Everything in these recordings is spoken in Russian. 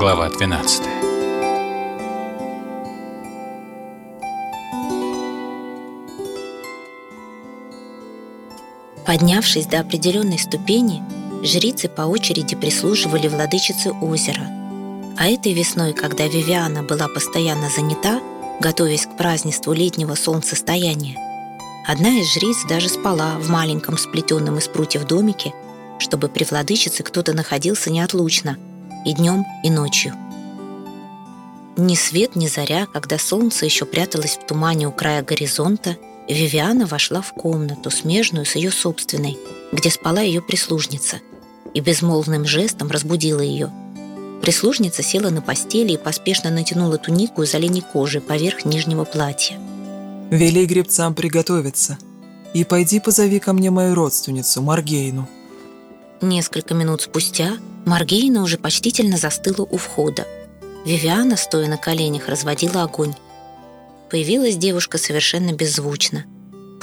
Глава 12 Поднявшись до определенной ступени, жрицы по очереди прислуживали владычице озера. А этой весной, когда Вивиана была постоянно занята, готовясь к празднеству летнего солнцестояния, одна из жриц даже спала в маленьком сплетенном из прутьев домике, чтобы при владычице кто-то находился неотлучно и днем, и ночью. Ни свет, ни заря, когда солнце еще пряталось в тумане у края горизонта, Вивиана вошла в комнату, смежную с ее собственной, где спала ее прислужница, и безмолвным жестом разбудила ее. Прислужница села на постели и поспешно натянула тунику из оленей кожи поверх нижнего платья. «Вели гребцам приготовиться, и пойди позови ко мне мою родственницу, Маргейну». Несколько минут спустя Маргейна уже почтительно застыла у входа. Вивиана, стоя на коленях, разводила огонь. Появилась девушка совершенно беззвучно.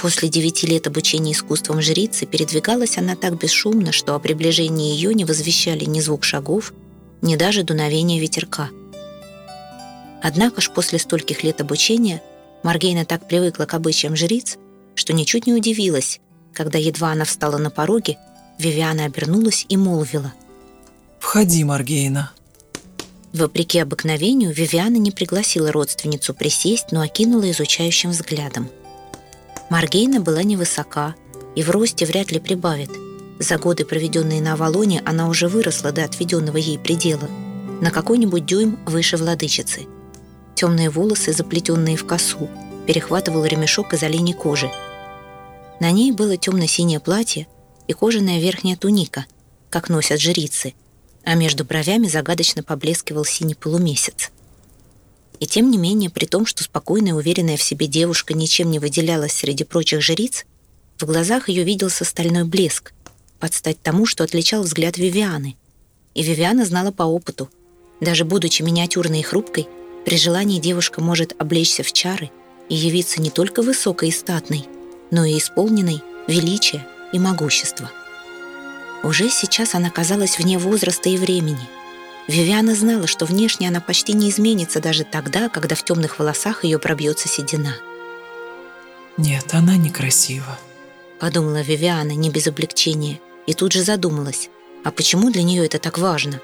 После девяти лет обучения искусством жрицы передвигалась она так бесшумно, что о приближении ее не возвещали ни звук шагов, ни даже дуновение ветерка. Однако ж после стольких лет обучения Маргейна так привыкла к обычаям жриц, что ничуть не удивилась, когда едва она встала на пороге, Вивиана обернулась и молвила. «Входи, Маргейна». Вопреки обыкновению, Вивиана не пригласила родственницу присесть, но окинула изучающим взглядом. Маргейна была невысока и в росте вряд ли прибавит. За годы, проведенные на Авалоне, она уже выросла до отведенного ей предела, на какой-нибудь дюйм выше владычицы. Темные волосы, заплетенные в косу, перехватывал ремешок из оленей кожи. На ней было темно-синее платье и кожаная верхняя туника, как носят жрицы – а между бровями загадочно поблескивал синий полумесяц. И тем не менее, при том, что спокойная и уверенная в себе девушка ничем не выделялась среди прочих жриц, в глазах ее виделся стальной блеск, под стать тому, что отличал взгляд Вивианы. И Вивиана знала по опыту. Даже будучи миниатюрной и хрупкой, при желании девушка может облечься в чары и явиться не только высокой и статной, но и исполненной величия и могущества. Уже сейчас она казалась вне возраста и времени. Вивиана знала, что внешне она почти не изменится даже тогда, когда в темных волосах ее пробьется седина. «Нет, она некрасива», — подумала Вивиана не без облегчения, и тут же задумалась, а почему для нее это так важно?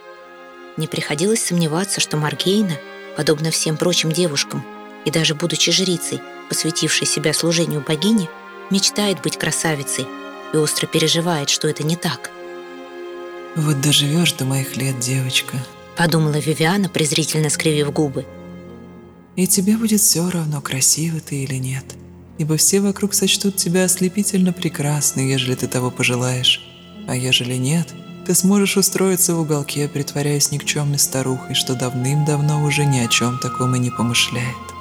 Не приходилось сомневаться, что Маргейна, подобно всем прочим девушкам, и даже будучи жрицей, посвятившей себя служению богине, мечтает быть красавицей и остро переживает, что это не так. «Вот доживешь до моих лет, девочка», — подумала Вивиана, презрительно скривив губы. «И тебе будет все равно, красивый ты или нет, ибо все вокруг сочтут тебя ослепительно прекрасной, ежели ты того пожелаешь, а ежели нет, ты сможешь устроиться в уголке, притворяясь никчемной старухой, что давным-давно уже ни о чем таком и не помышляет.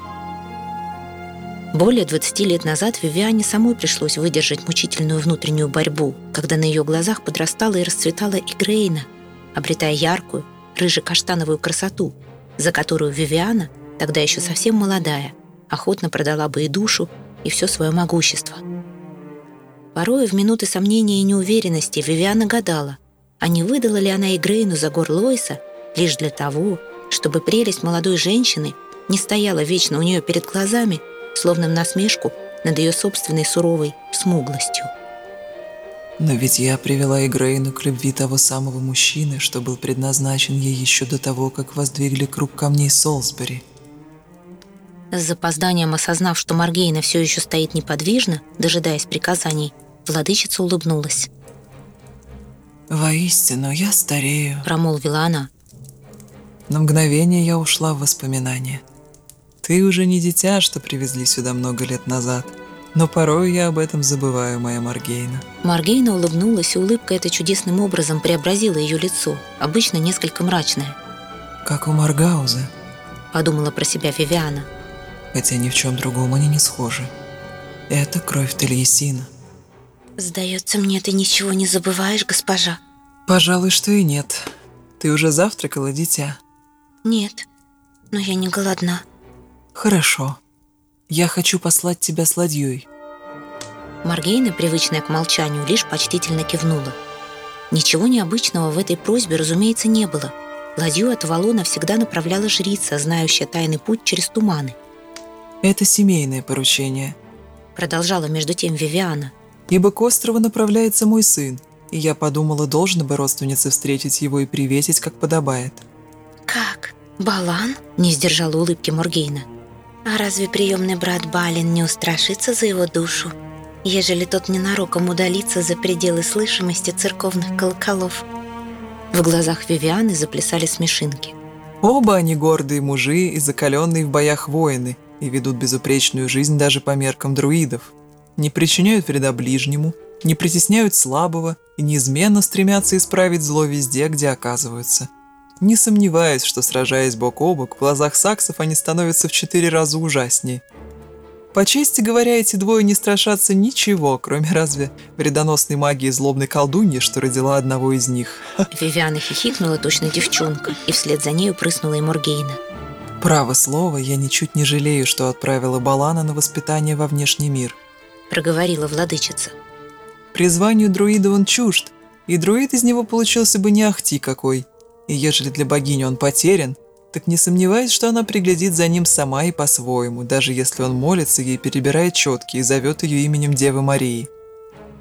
Более 20 лет назад Вивиане самой пришлось выдержать мучительную внутреннюю борьбу, когда на ее глазах подрастала и расцветала Игрейна, обретая яркую, рыже-каштановую красоту, за которую Вивиана, тогда еще совсем молодая, охотно продала бы и душу, и все свое могущество. Порой в минуты сомнения и неуверенности Вивиана гадала, а не выдала ли она Игрейну за гор Лойса лишь для того, чтобы прелесть молодой женщины не стояла вечно у нее перед глазами – словно в насмешку над ее собственной суровой смуглостью. Но ведь я привела Игрейну к любви того самого мужчины, что был предназначен ей еще до того, как воздвигли круг камней Солсбери. С запозданием осознав, что Маргейна все еще стоит неподвижно, дожидаясь приказаний, владычица улыбнулась. «Воистину, я старею», — промолвила она. На мгновение я ушла в воспоминания — ты уже не дитя, что привезли сюда много лет назад. Но порой я об этом забываю, моя Маргейна. Маргейна улыбнулась, и улыбка эта чудесным образом преобразила ее лицо, обычно несколько мрачное. «Как у Маргауза», — подумала про себя Вивиана. «Хотя ни в чем другом они не схожи. Это кровь Тельесина». «Сдается мне, ты ничего не забываешь, госпожа?» «Пожалуй, что и нет. Ты уже завтракала, дитя?» «Нет, но я не голодна». «Хорошо. Я хочу послать тебя с ладьей». Маргейна, привычная к молчанию, лишь почтительно кивнула. Ничего необычного в этой просьбе, разумеется, не было. Ладью от Авалона всегда направляла жрица, знающая тайный путь через туманы. «Это семейное поручение», — продолжала между тем Вивиана. «Ибо к острову направляется мой сын, и я подумала, должна бы родственница встретить его и приветить, как подобает». «Как? Балан?» — не сдержала улыбки Моргейна. «А разве приемный брат Балин не устрашится за его душу, ежели тот ненароком удалится за пределы слышимости церковных колоколов?» В глазах Вивианы заплясали смешинки. Оба они гордые мужи и закаленные в боях воины, и ведут безупречную жизнь даже по меркам друидов. Не причиняют вреда ближнему, не притесняют слабого и неизменно стремятся исправить зло везде, где оказываются. Не сомневаюсь, что сражаясь бок о бок, в глазах саксов они становятся в четыре раза ужаснее – по чести говоря, эти двое не страшатся ничего, кроме разве вредоносной магии злобной колдуньи, что родила одного из них. Вивиана хихикнула точно девчонка, и вслед за нею прыснула и Моргейна. «Право слово, я ничуть не жалею, что отправила Балана на воспитание во внешний мир», проговорила владычица. «Призванию друида он чужд, и друид из него получился бы не ахти какой. И ежели для богини он потерян, так не сомневаюсь, что она приглядит за ним сама и по-своему, даже если он молится ей, перебирает четки и зовет ее именем Девы Марии.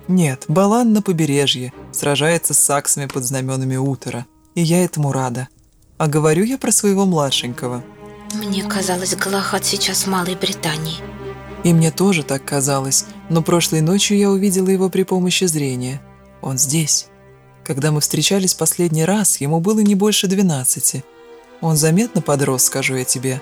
Нет, Балан на побережье, сражается с саксами под знаменами утра, и я этому рада. А говорю я про своего младшенького. Мне казалось, Галахат сейчас в Малой Британии. И мне тоже так казалось, но прошлой ночью я увидела его при помощи зрения. Он здесь. Когда мы встречались последний раз, ему было не больше двенадцати – он заметно подрос, скажу я тебе.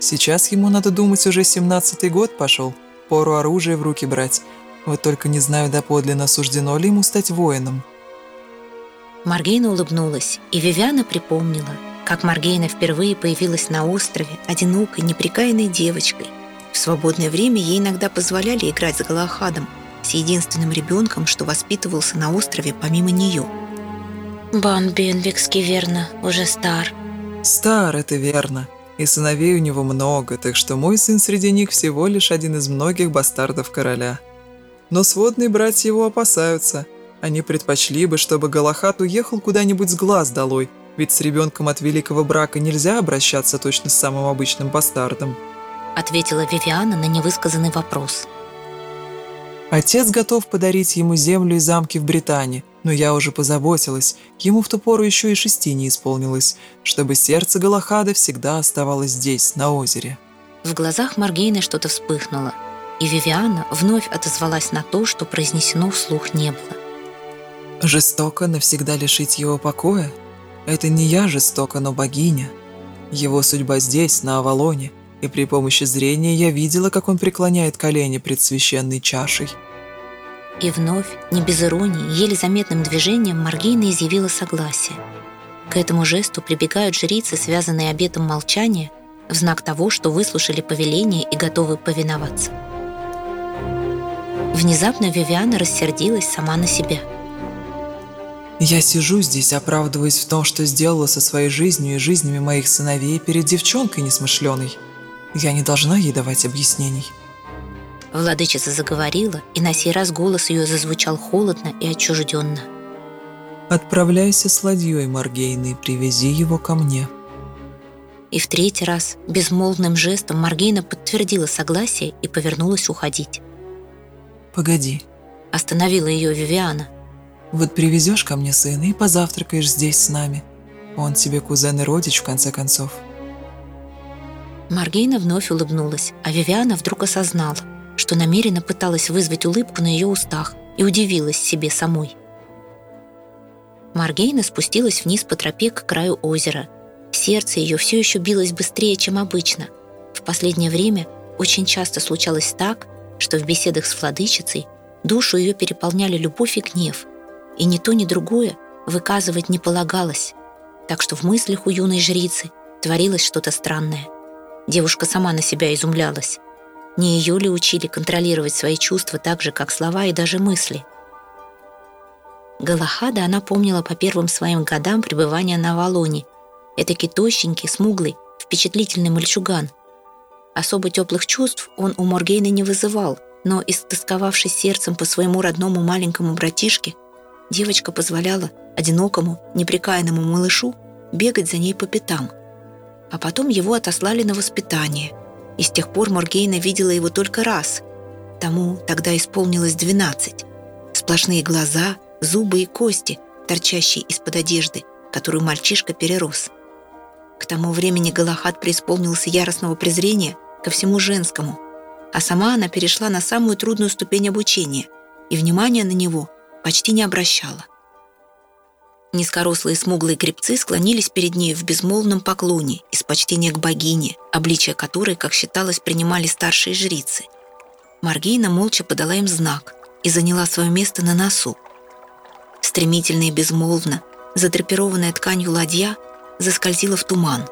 Сейчас ему, надо думать, уже семнадцатый год пошел. Пору оружие в руки брать. Вот только не знаю доподлинно, суждено ли ему стать воином». Маргейна улыбнулась, и Вивиана припомнила, как Маргейна впервые появилась на острове, одинокой, неприкаянной девочкой. В свободное время ей иногда позволяли играть с Галахадом, с единственным ребенком, что воспитывался на острове помимо нее. «Бан Бенвикский, верно, уже стар», Стар, это верно. И сыновей у него много, так что мой сын среди них всего лишь один из многих бастардов короля. Но сводные братья его опасаются. Они предпочли бы, чтобы Галахат уехал куда-нибудь с глаз долой, ведь с ребенком от великого брака нельзя обращаться точно с самым обычным бастардом. Ответила Вивиана на невысказанный вопрос. Отец готов подарить ему землю и замки в Британии, но я уже позаботилась, ему в ту пору еще и шести не исполнилось, чтобы сердце Галахада всегда оставалось здесь, на озере. В глазах Маргейны что-то вспыхнуло, и Вивиана вновь отозвалась на то, что произнесено вслух не было. «Жестоко навсегда лишить его покоя? Это не я жестоко, но богиня. Его судьба здесь, на Авалоне, и при помощи зрения я видела, как он преклоняет колени пред священной чашей». И вновь, не без иронии, еле заметным движением Маргейна изъявила согласие. К этому жесту прибегают жрицы, связанные обетом молчания, в знак того, что выслушали повеление и готовы повиноваться. Внезапно Вивиана рассердилась сама на себя. «Я сижу здесь, оправдываясь в том, что сделала со своей жизнью и жизнями моих сыновей перед девчонкой несмышленой. Я не должна ей давать объяснений». Владычица заговорила, и на сей раз голос ее зазвучал холодно и отчужденно. «Отправляйся с ладьей, Маргейна, и привези его ко мне». И в третий раз безмолвным жестом Маргейна подтвердила согласие и повернулась уходить. «Погоди», — остановила ее Вивиана. «Вот привезешь ко мне сына и позавтракаешь здесь с нами. Он тебе кузен и родич, в конце концов». Маргейна вновь улыбнулась, а Вивиана вдруг осознала — что намеренно пыталась вызвать улыбку на ее устах и удивилась себе самой. Маргейна спустилась вниз по тропе к краю озера. Сердце ее все еще билось быстрее, чем обычно. В последнее время очень часто случалось так, что в беседах с владычицей душу ее переполняли любовь и гнев, и ни то, ни другое выказывать не полагалось, так что в мыслях у юной жрицы творилось что-то странное. Девушка сама на себя изумлялась. Не ее ли учили контролировать свои чувства так же, как слова и даже мысли? Галахада она помнила по первым своим годам пребывания на Авалоне. Этакий тощенький, смуглый, впечатлительный мальчуган. Особо теплых чувств он у Моргейна не вызывал, но, истосковавшись сердцем по своему родному маленькому братишке, девочка позволяла одинокому, неприкаянному малышу бегать за ней по пятам. А потом его отослали на воспитание. И с тех пор Моргейна видела его только раз. Тому тогда исполнилось 12. Сплошные глаза, зубы и кости, торчащие из-под одежды, которую мальчишка перерос. К тому времени Галахат преисполнился яростного презрения ко всему женскому, а сама она перешла на самую трудную ступень обучения и внимания на него почти не обращала. Низкорослые смуглые гребцы склонились перед ней в безмолвном поклоне из почтения к богине, обличие которой, как считалось, принимали старшие жрицы. Маргейна молча подала им знак и заняла свое место на носу. Стремительно и безмолвно, задрапированная тканью ладья, заскользила в туман.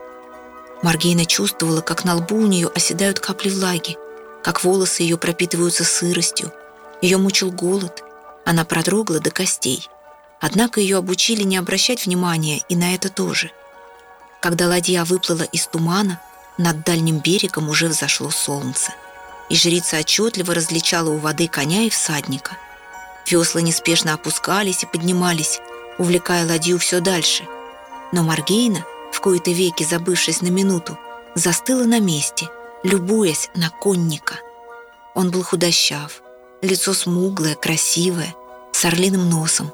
Маргейна чувствовала, как на лбу у нее оседают капли влаги, как волосы ее пропитываются сыростью. Ее мучил голод, она продрогла до костей. Однако ее обучили не обращать внимания и на это тоже. Когда ладья выплыла из тумана, над дальним берегом уже взошло солнце, и жрица отчетливо различала у воды коня и всадника. Весла неспешно опускались и поднимались, увлекая ладью все дальше. Но Маргейна, в кои-то веки забывшись на минуту, застыла на месте, любуясь на конника. Он был худощав, лицо смуглое, красивое, с орлиным носом.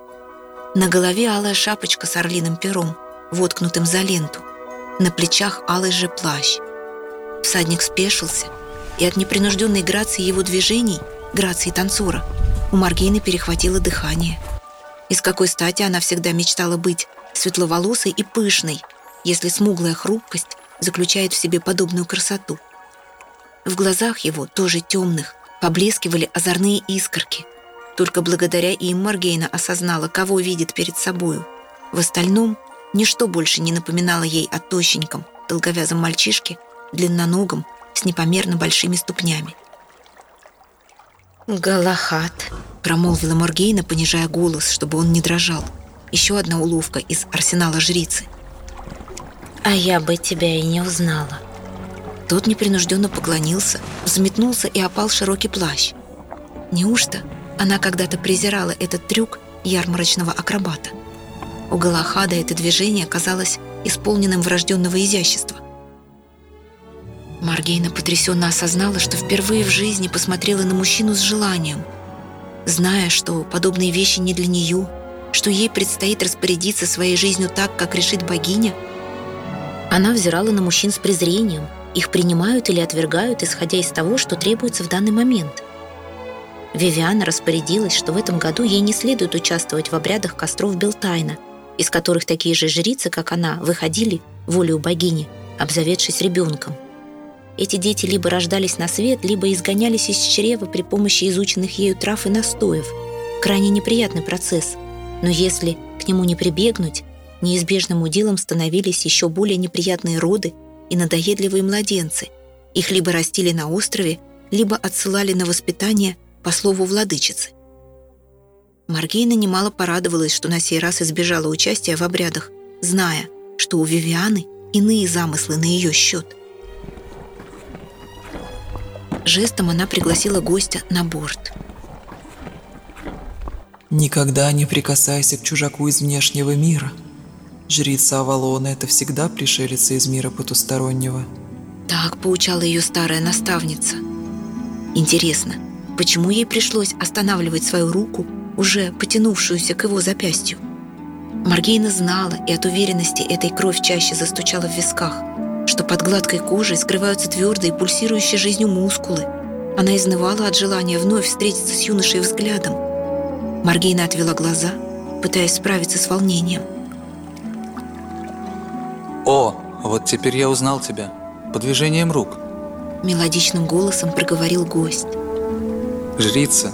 На голове алая шапочка с орлиным пером, воткнутым за ленту. На плечах алый же плащ. Всадник спешился, и от непринужденной грации его движений, грации танцора, у Маргейны перехватило дыхание. Из какой стати она всегда мечтала быть светловолосой и пышной, если смуглая хрупкость заключает в себе подобную красоту. В глазах его, тоже темных, поблескивали озорные искорки. Только благодаря им Маргейна осознала, кого видит перед собою. В остальном ничто больше не напоминало ей о тощеньком, долговязом мальчишке, длинноногом, с непомерно большими ступнями. «Галахат», — промолвила Маргейна, понижая голос, чтобы он не дрожал. Еще одна уловка из арсенала жрицы. «А я бы тебя и не узнала». Тот непринужденно поклонился, взметнулся и опал широкий плащ. Неужто она когда-то презирала этот трюк ярмарочного акробата? У Галахада это движение казалось исполненным врожденного изящества. Маргейна потрясенно осознала, что впервые в жизни посмотрела на мужчину с желанием, зная, что подобные вещи не для нее, что ей предстоит распорядиться своей жизнью так, как решит богиня. Она взирала на мужчин с презрением – их принимают или отвергают, исходя из того, что требуется в данный момент. Вивиана распорядилась, что в этом году ей не следует участвовать в обрядах костров Белтайна, из которых такие же жрицы, как она, выходили, волею богини, обзаведшись ребенком. Эти дети либо рождались на свет, либо изгонялись из чрева при помощи изученных ею трав и настоев. Крайне неприятный процесс. Но если к нему не прибегнуть, неизбежным уделом становились еще более неприятные роды и надоедливые младенцы. Их либо растили на острове, либо отсылали на воспитание по слову владычицы. Маргейна немало порадовалась, что на сей раз избежала участия в обрядах, зная, что у Вивианы иные замыслы на ее счет. Жестом она пригласила гостя на борт. «Никогда не прикасайся к чужаку из внешнего мира», Жрица Авалона — это всегда пришелица из мира потустороннего. Так поучала ее старая наставница. Интересно, почему ей пришлось останавливать свою руку, уже потянувшуюся к его запястью? Маргейна знала, и от уверенности этой кровь чаще застучала в висках, что под гладкой кожей скрываются твердые, пульсирующие жизнью мускулы. Она изнывала от желания вновь встретиться с юношей взглядом. Маргейна отвела глаза, пытаясь справиться с волнением. «О, вот теперь я узнал тебя. По движениям рук». Мелодичным голосом проговорил гость. «Жрица,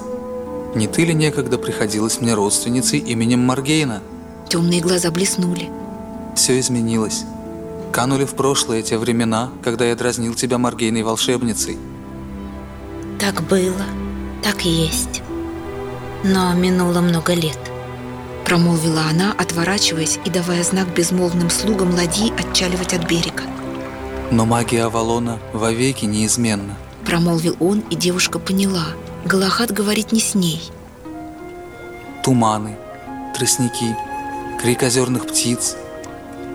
не ты ли некогда приходилась мне родственницей именем Маргейна?» Темные глаза блеснули. «Все изменилось. Канули в прошлое те времена, когда я дразнил тебя Маргейной волшебницей». Так было, так есть. Но минуло много лет промолвила она, отворачиваясь и давая знак безмолвным слугам ладьи отчаливать от берега. «Но магия Авалона вовеки неизменна», промолвил он, и девушка поняла. Галахат говорит не с ней. Туманы, тростники, крик озерных птиц,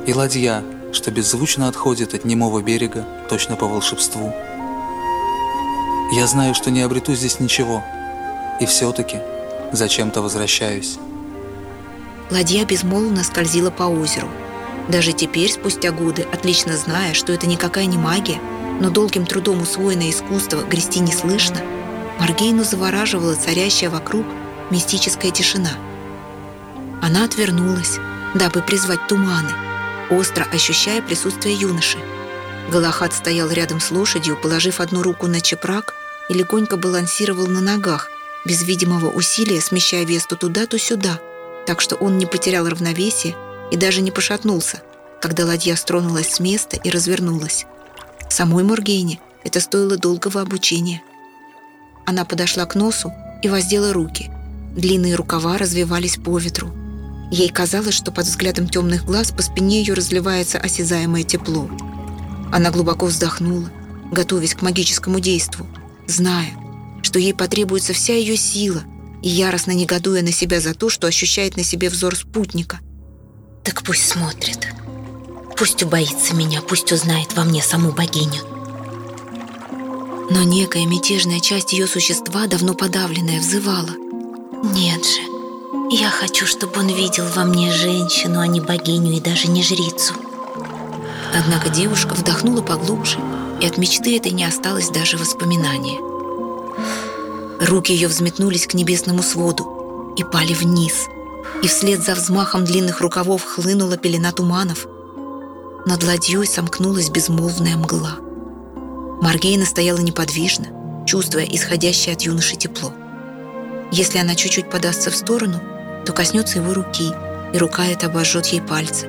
и ладья, что беззвучно отходит от немого берега, точно по волшебству. Я знаю, что не обрету здесь ничего, и все-таки зачем-то возвращаюсь. Ладья безмолвно скользила по озеру. Даже теперь, спустя годы, отлично зная, что это никакая не магия, но долгим трудом усвоенное искусство грести не слышно, Маргейну завораживала царящая вокруг мистическая тишина. Она отвернулась, дабы призвать туманы, остро ощущая присутствие юноши. Галахат стоял рядом с лошадью, положив одну руку на чепрак и легонько балансировал на ногах, без видимого усилия смещая вес то туда, то сюда, так что он не потерял равновесие и даже не пошатнулся, когда ладья стронулась с места и развернулась. Самой Моргейне это стоило долгого обучения. Она подошла к носу и воздела руки. Длинные рукава развивались по ветру. Ей казалось, что под взглядом темных глаз по спине ее разливается осязаемое тепло. Она глубоко вздохнула, готовясь к магическому действу, зная, что ей потребуется вся ее сила и яростно негодуя на себя за то, что ощущает на себе взор спутника. «Так пусть смотрит. Пусть убоится меня, пусть узнает во мне саму богиню». Но некая мятежная часть ее существа, давно подавленная, взывала. «Нет же, я хочу, чтобы он видел во мне женщину, а не богиню и даже не жрицу». Однако девушка вдохнула поглубже, и от мечты этой не осталось даже воспоминания. Руки ее взметнулись к небесному своду и пали вниз, и вслед за взмахом длинных рукавов хлынула пелена туманов. Над ладьей сомкнулась безмолвная мгла. Маргейна стояла неподвижно, чувствуя исходящее от юноши тепло. Если она чуть-чуть подастся в сторону, то коснется его руки, и рука эта обожжет ей пальцы.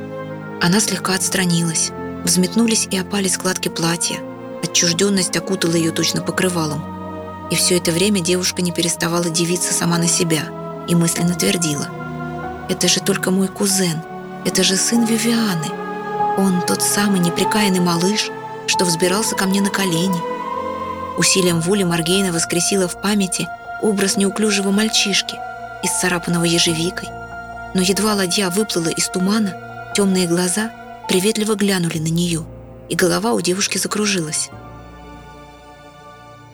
Она слегка отстранилась, взметнулись и опали складки платья. Отчужденность окутала ее точно покрывалом. И все это время девушка не переставала дивиться сама на себя и мысленно твердила. «Это же только мой кузен, это же сын Вивианы. Он тот самый неприкаянный малыш, что взбирался ко мне на колени». Усилием воли Маргейна воскресила в памяти образ неуклюжего мальчишки, исцарапанного ежевикой. Но едва ладья выплыла из тумана, темные глаза приветливо глянули на нее, и голова у девушки закружилась.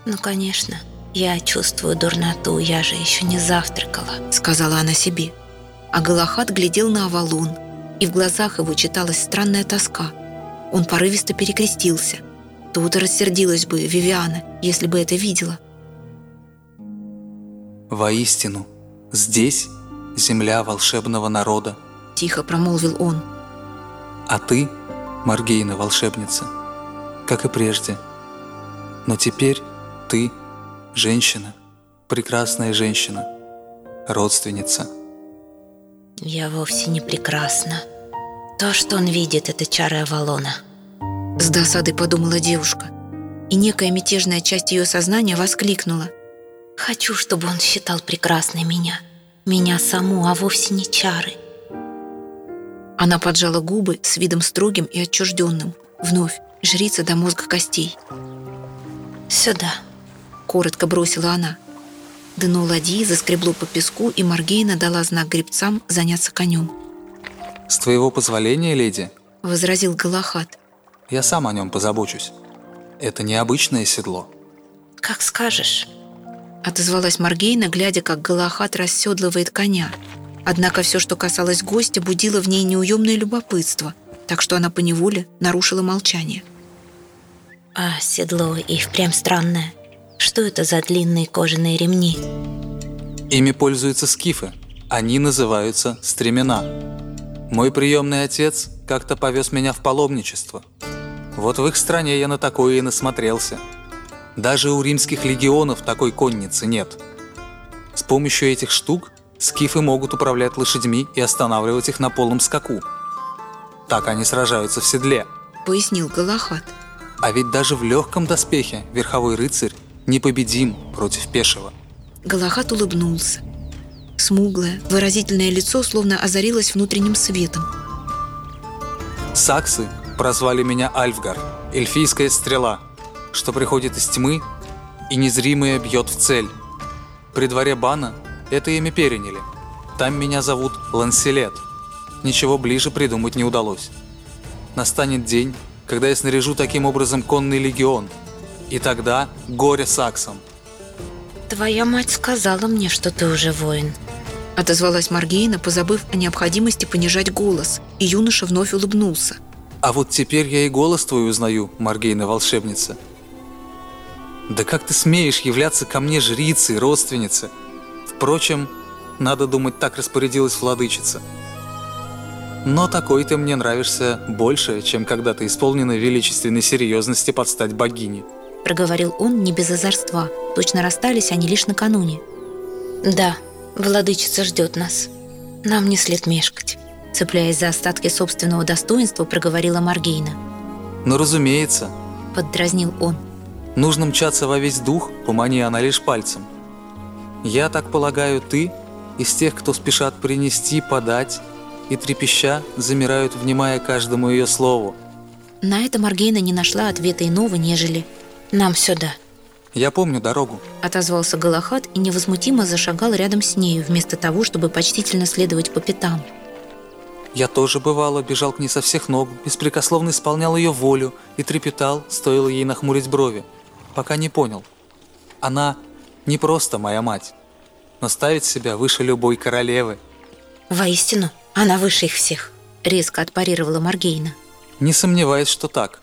«Ну, конечно, я чувствую дурноту, я же еще не завтракала», — сказала она себе. А Галахат глядел на Авалон, и в глазах его читалась странная тоска. Он порывисто перекрестился. Тут рассердилась бы Вивиана, если бы это видела. «Воистину, здесь земля волшебного народа», — тихо промолвил он. «А ты, Маргейна, волшебница, как и прежде. Но теперь ты женщина, прекрасная женщина, родственница. Я вовсе не прекрасна. То, что он видит, это чары Авалона. С досадой подумала девушка, и некая мятежная часть ее сознания воскликнула. Хочу, чтобы он считал прекрасной меня. Меня саму, а вовсе не чары. Она поджала губы с видом строгим и отчужденным. Вновь жрица до мозга костей. «Сюда», коротко бросила она. Дно ладьи заскребло по песку, и Маргейна дала знак гребцам заняться конем. «С твоего позволения, леди?» — возразил Галахат. «Я сам о нем позабочусь. Это необычное седло». «Как скажешь», — отозвалась Маргейна, глядя, как Галахат расседлывает коня. Однако все, что касалось гостя, будило в ней неуемное любопытство, так что она поневоле нарушила молчание. «А седло и впрямь странное», что это за длинные кожаные ремни? Ими пользуются скифы. Они называются стремена. Мой приемный отец как-то повез меня в паломничество. Вот в их стране я на такое и насмотрелся. Даже у римских легионов такой конницы нет. С помощью этих штук скифы могут управлять лошадьми и останавливать их на полном скаку. Так они сражаются в седле. Пояснил Галахат. А ведь даже в легком доспехе верховой рыцарь непобедим против пешего. Галахат улыбнулся. Смуглое, выразительное лицо словно озарилось внутренним светом. Саксы прозвали меня Альфгар, эльфийская стрела, что приходит из тьмы и незримая бьет в цель. При дворе Бана это имя переняли. Там меня зовут Ланселет. Ничего ближе придумать не удалось. настанет день, когда я снаряжу таким образом конный легион. И тогда горе саксам. «Твоя мать сказала мне, что ты уже воин», отозвалась Маргейна, позабыв о необходимости понижать голос, и юноша вновь улыбнулся. «А вот теперь я и голос твой узнаю, Маргейна-волшебница. Да как ты смеешь являться ко мне жрицей, родственнице? Впрочем, надо думать, так распорядилась владычица. Но такой ты мне нравишься больше, чем когда ты исполнена величественной серьезности под стать богине. Проговорил он не без озорства. Точно расстались они лишь накануне. Да, владычица ждет нас. Нам не след мешкать. Цепляясь за остатки собственного достоинства, проговорила Маргейна. «Ну, разумеется», — поддразнил он. «Нужно мчаться во весь дух, помани она лишь пальцем. Я так полагаю, ты из тех, кто спешат принести, подать, и трепеща замирают, внимая каждому ее слову. На это Маргейна не нашла ответа иного, нежели «нам сюда». «Я помню дорогу», — отозвался Галахат и невозмутимо зашагал рядом с нею, вместо того, чтобы почтительно следовать по пятам. Я тоже, бывало, бежал к ней со всех ног, беспрекословно исполнял ее волю и трепетал, стоило ей нахмурить брови, пока не понял. Она не просто моя мать, но ставит себя выше любой королевы. «Воистину, она выше их всех», — резко отпарировала Маргейна. «Не сомневаюсь, что так.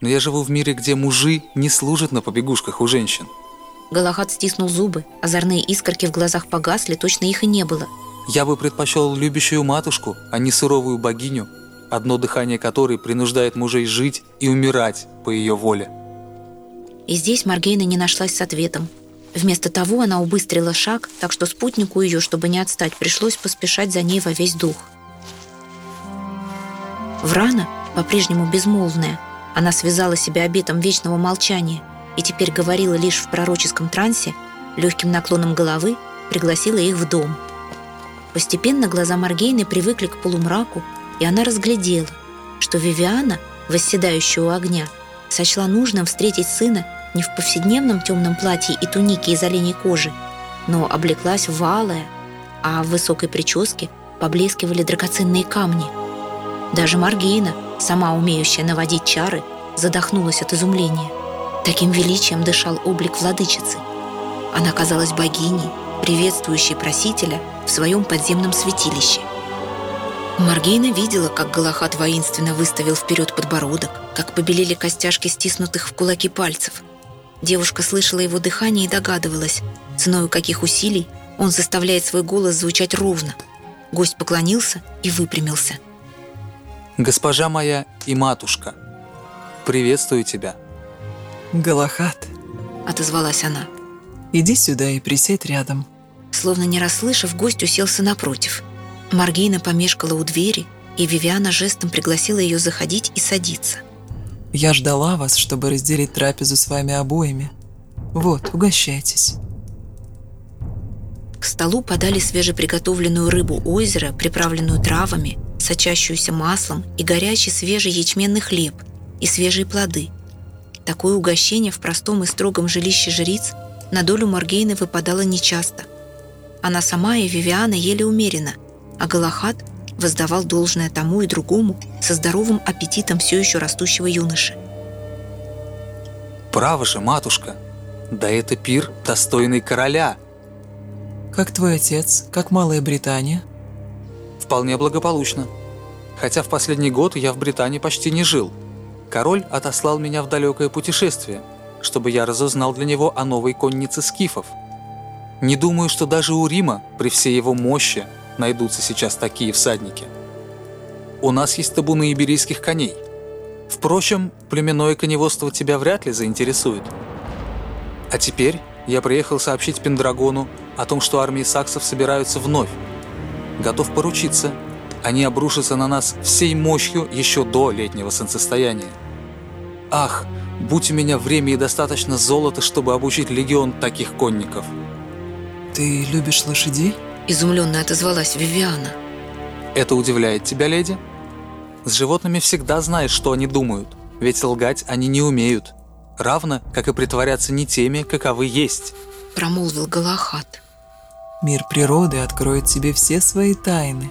Но я живу в мире, где мужи не служат на побегушках у женщин». Галахат стиснул зубы, озорные искорки в глазах погасли, точно их и не было. «Я бы предпочел любящую матушку, а не суровую богиню, одно дыхание которой принуждает мужей жить и умирать по ее воле». И здесь Маргейна не нашлась с ответом. Вместо того она убыстрила шаг, так что спутнику ее, чтобы не отстать, пришлось поспешать за ней во весь дух. Врана, по-прежнему безмолвная, она связала себя обетом вечного молчания и теперь говорила лишь в пророческом трансе, легким наклоном головы пригласила их в дом. Постепенно глаза Маргейны привыкли к полумраку, и она разглядела, что Вивиана, восседающая у огня, сочла нужным встретить сына не в повседневном темном платье и тунике из оленей кожи, но облеклась в алое, а в высокой прическе поблескивали драгоценные камни. Даже Маргина, сама умеющая наводить чары, задохнулась от изумления. Таким величием дышал облик владычицы. Она казалась богиней, приветствующей просителя в своем подземном святилище. Маргейна видела, как Галахат воинственно выставил вперед подбородок, как побелели костяшки стиснутых в кулаки пальцев – Девушка слышала его дыхание и догадывалась, ценой каких усилий он заставляет свой голос звучать ровно. Гость поклонился и выпрямился. «Госпожа моя и матушка, приветствую тебя». «Галахат», — отозвалась она. «Иди сюда и присядь рядом». Словно не расслышав, гость уселся напротив. Маргейна помешкала у двери, и Вивиана жестом пригласила ее заходить и садиться. Я ждала вас, чтобы разделить трапезу с вами обоими. Вот, угощайтесь». К столу подали свежеприготовленную рыбу озера, приправленную травами, сочащуюся маслом и горячий свежий ячменный хлеб и свежие плоды. Такое угощение в простом и строгом жилище жриц на долю Маргейны выпадало нечасто. Она сама и Вивиана ели умеренно, а Галахат воздавал должное тому и другому со здоровым аппетитом все еще растущего юноши. «Право же, матушка! Да это пир, достойный короля!» «Как твой отец? Как Малая Британия?» «Вполне благополучно. Хотя в последний год я в Британии почти не жил. Король отослал меня в далекое путешествие, чтобы я разузнал для него о новой коннице скифов. Не думаю, что даже у Рима, при всей его мощи, найдутся сейчас такие всадники. У нас есть табуны иберийских коней. Впрочем, племенное коневодство тебя вряд ли заинтересует. А теперь я приехал сообщить Пендрагону о том, что армии саксов собираются вновь. Готов поручиться, они обрушатся на нас всей мощью еще до летнего солнцестояния. Ах, будь у меня время и достаточно золота, чтобы обучить легион таких конников. Ты любишь лошадей? Изумленно отозвалась Вивиана. Это удивляет тебя, леди? С животными всегда знаешь, что они думают, ведь лгать они не умеют. Равно, как и притворяться не теми, каковы есть. Промолвил Галахат. Мир природы откроет тебе все свои тайны,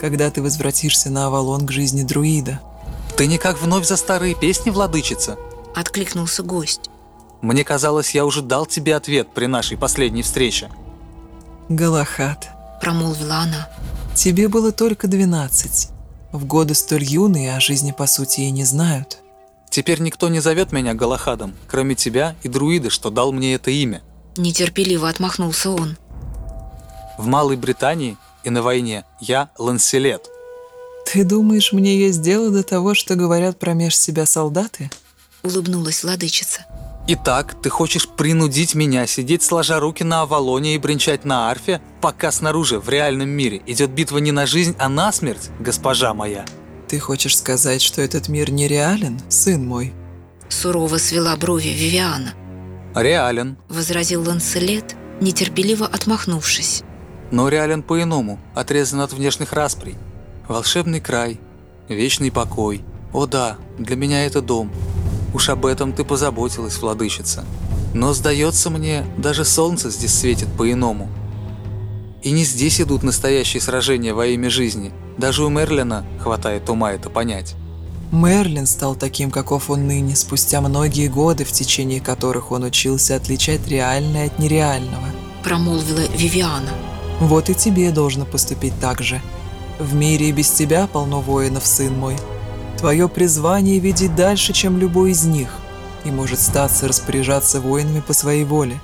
когда ты возвратишься на Авалон к жизни друида. Ты никак вновь за старые песни, владычица? Откликнулся гость. Мне казалось, я уже дал тебе ответ при нашей последней встрече. Галахат, Промолвила она. тебе было только двенадцать. В годы столь юные о жизни по сути и не знают. Теперь никто не зовет меня Галахадом, кроме тебя и друида, что дал мне это имя. Нетерпеливо отмахнулся он. В Малой Британии и на войне я Ланселет. Ты думаешь, мне есть дело до того, что говорят промеж себя солдаты? Улыбнулась владычица. Итак, ты хочешь принудить меня сидеть сложа руки на Авалоне и бренчать на арфе, пока снаружи, в реальном мире, идет битва не на жизнь, а на смерть, госпожа моя? Ты хочешь сказать, что этот мир нереален, сын мой? Сурово свела брови Вивиана. Реален, Возразил Ланселет, нетерпеливо отмахнувшись. Но реален по-иному, отрезан от внешних расприй. Волшебный край, вечный покой. О да, для меня это дом. Уж об этом ты позаботилась, владычица. Но, сдается мне, даже солнце здесь светит по-иному. И не здесь идут настоящие сражения во имя жизни. Даже у Мерлина хватает ума это понять. Мерлин стал таким, каков он ныне, спустя многие годы, в течение которых он учился отличать реальное от нереального. Промолвила Вивиана. Вот и тебе должно поступить так же. В мире и без тебя полно воинов, сын мой. Твое призвание видеть дальше, чем любой из них, и может статься распоряжаться воинами по своей воле.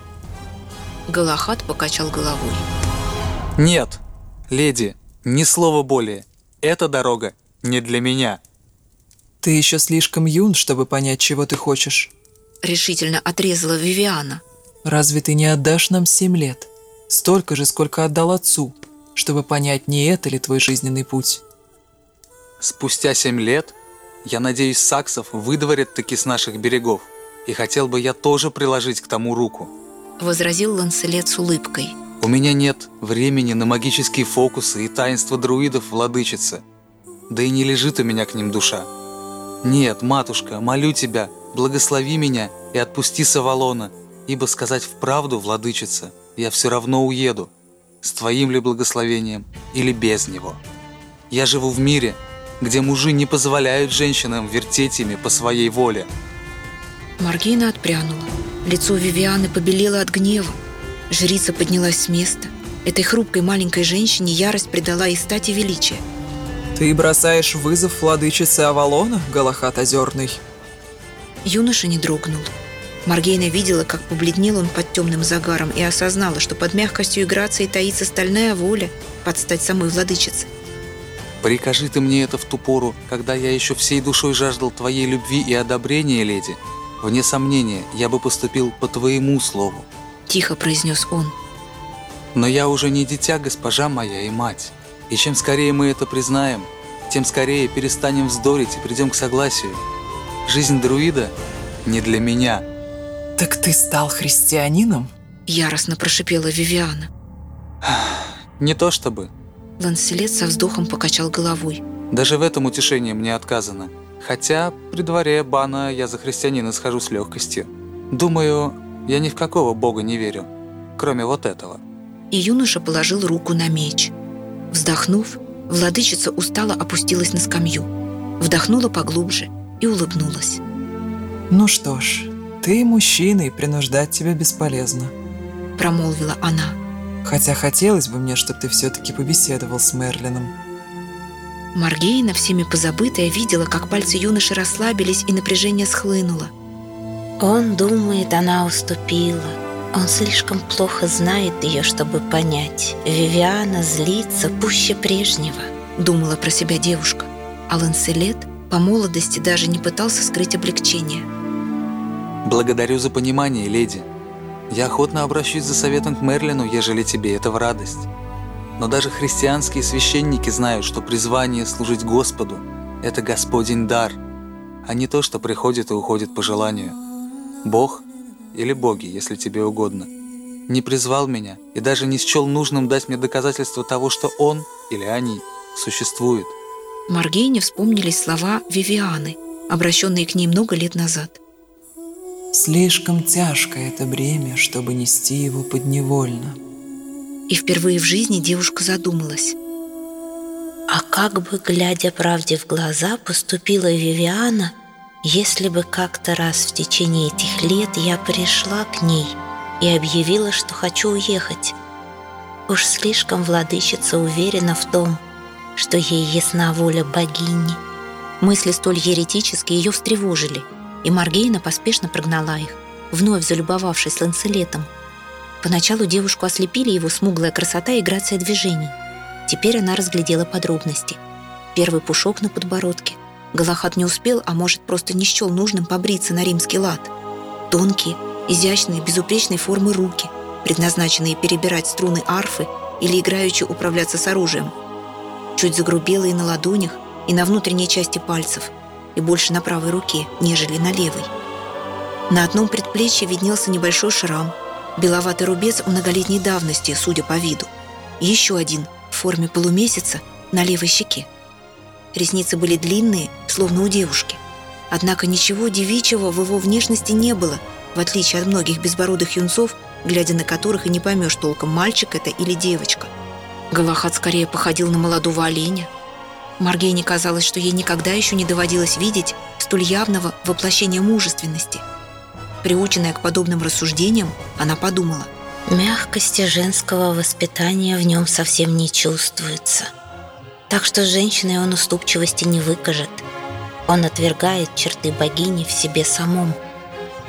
Галахат покачал головой. Нет, леди, ни слова более. Эта дорога не для меня. Ты еще слишком юн, чтобы понять, чего ты хочешь. Решительно отрезала Вивиана. Разве ты не отдашь нам семь лет? Столько же, сколько отдал отцу, чтобы понять, не это ли твой жизненный путь. Спустя семь лет, я надеюсь, саксов выдворят таки с наших берегов. И хотел бы я тоже приложить к тому руку. Возразил Ланселет с улыбкой. У меня нет времени на магические фокусы и таинства друидов, владычица. Да и не лежит у меня к ним душа. Нет, матушка, молю тебя, благослови меня и отпусти с Авалона, ибо сказать вправду, владычица, я все равно уеду, с твоим ли благословением или без него. Я живу в мире, где мужи не позволяют женщинам вертеть ими по своей воле. Маргина отпрянула. Лицо Вивианы побелело от гнева. Жрица поднялась с места. Этой хрупкой маленькой женщине ярость придала и стать и величие. Ты бросаешь вызов владычице Авалона, Галахат Озерный? Юноша не дрогнул. Маргейна видела, как побледнел он под темным загаром и осознала, что под мягкостью и грацией таится стальная воля под стать самой владычице. Прикажи ты мне это в ту пору, когда я еще всей душой жаждал твоей любви и одобрения, леди. Вне сомнения, я бы поступил по твоему слову. Тихо произнес он. Но я уже не дитя, госпожа моя и мать. И чем скорее мы это признаем, тем скорее перестанем вздорить и придем к согласию. Жизнь друида не для меня. Так ты стал христианином? Яростно прошипела Вивиана. Не то чтобы. Ланселет со вздохом покачал головой. Даже в этом утешении мне отказано. Хотя при дворе бана я за христианина схожу с легкостью. Думаю, я ни в какого бога не верю, кроме вот этого. И юноша положил руку на меч. Вздохнув, владычица устало опустилась на скамью. Вдохнула поглубже и улыбнулась. Ну что ж, ты мужчина, и принуждать тебя бесполезно. Промолвила она. Хотя хотелось бы мне, чтобы ты все-таки побеседовал с Мерлином. Маргейна, всеми позабытая, видела, как пальцы юноши расслабились и напряжение схлынуло. Он думает, она уступила. Он слишком плохо знает ее, чтобы понять. Вивиана злится пуще прежнего. Думала про себя девушка. А Ланселет по молодости даже не пытался скрыть облегчение. Благодарю за понимание, леди. Я охотно обращусь за советом к Мерлину, ежели тебе это в радость. Но даже христианские священники знают, что призвание служить Господу – это Господень дар, а не то, что приходит и уходит по желанию. Бог или боги, если тебе угодно, не призвал меня и даже не счел нужным дать мне доказательство того, что он или они существуют. Маргейне вспомнились слова Вивианы, обращенные к ней много лет назад. Слишком тяжко это бремя, чтобы нести его подневольно. И впервые в жизни девушка задумалась. А как бы, глядя правде в глаза, поступила Вивиана, если бы как-то раз в течение этих лет я пришла к ней и объявила, что хочу уехать? Уж слишком владычица уверена в том, что ей ясна воля богини. Мысли столь еретические ее встревожили, и Маргейна поспешно прогнала их, вновь залюбовавшись Ланселетом. Поначалу девушку ослепили его смуглая красота и грация движений – Теперь она разглядела подробности. Первый пушок на подбородке. Галахат не успел, а может, просто не счел нужным побриться на римский лад. Тонкие, изящные, безупречной формы руки, предназначенные перебирать струны арфы или играючи управляться с оружием. Чуть загрубелые на ладонях и на внутренней части пальцев, и больше на правой руке, нежели на левой. На одном предплечье виднелся небольшой шрам, беловатый рубец многолетней давности, судя по виду. Еще один – в форме полумесяца на левой щеке. Ресницы были длинные, словно у девушки. Однако ничего девичьего в его внешности не было, в отличие от многих безбородых юнцов, глядя на которых и не поймешь толком, мальчик это или девочка. Галахат скорее походил на молодого оленя. Маргейне казалось, что ей никогда еще не доводилось видеть столь явного воплощения мужественности. Приученная к подобным рассуждениям, она подумала – Мягкости женского воспитания в нем совсем не чувствуется. Так что женщиной он уступчивости не выкажет. Он отвергает черты богини в себе самом.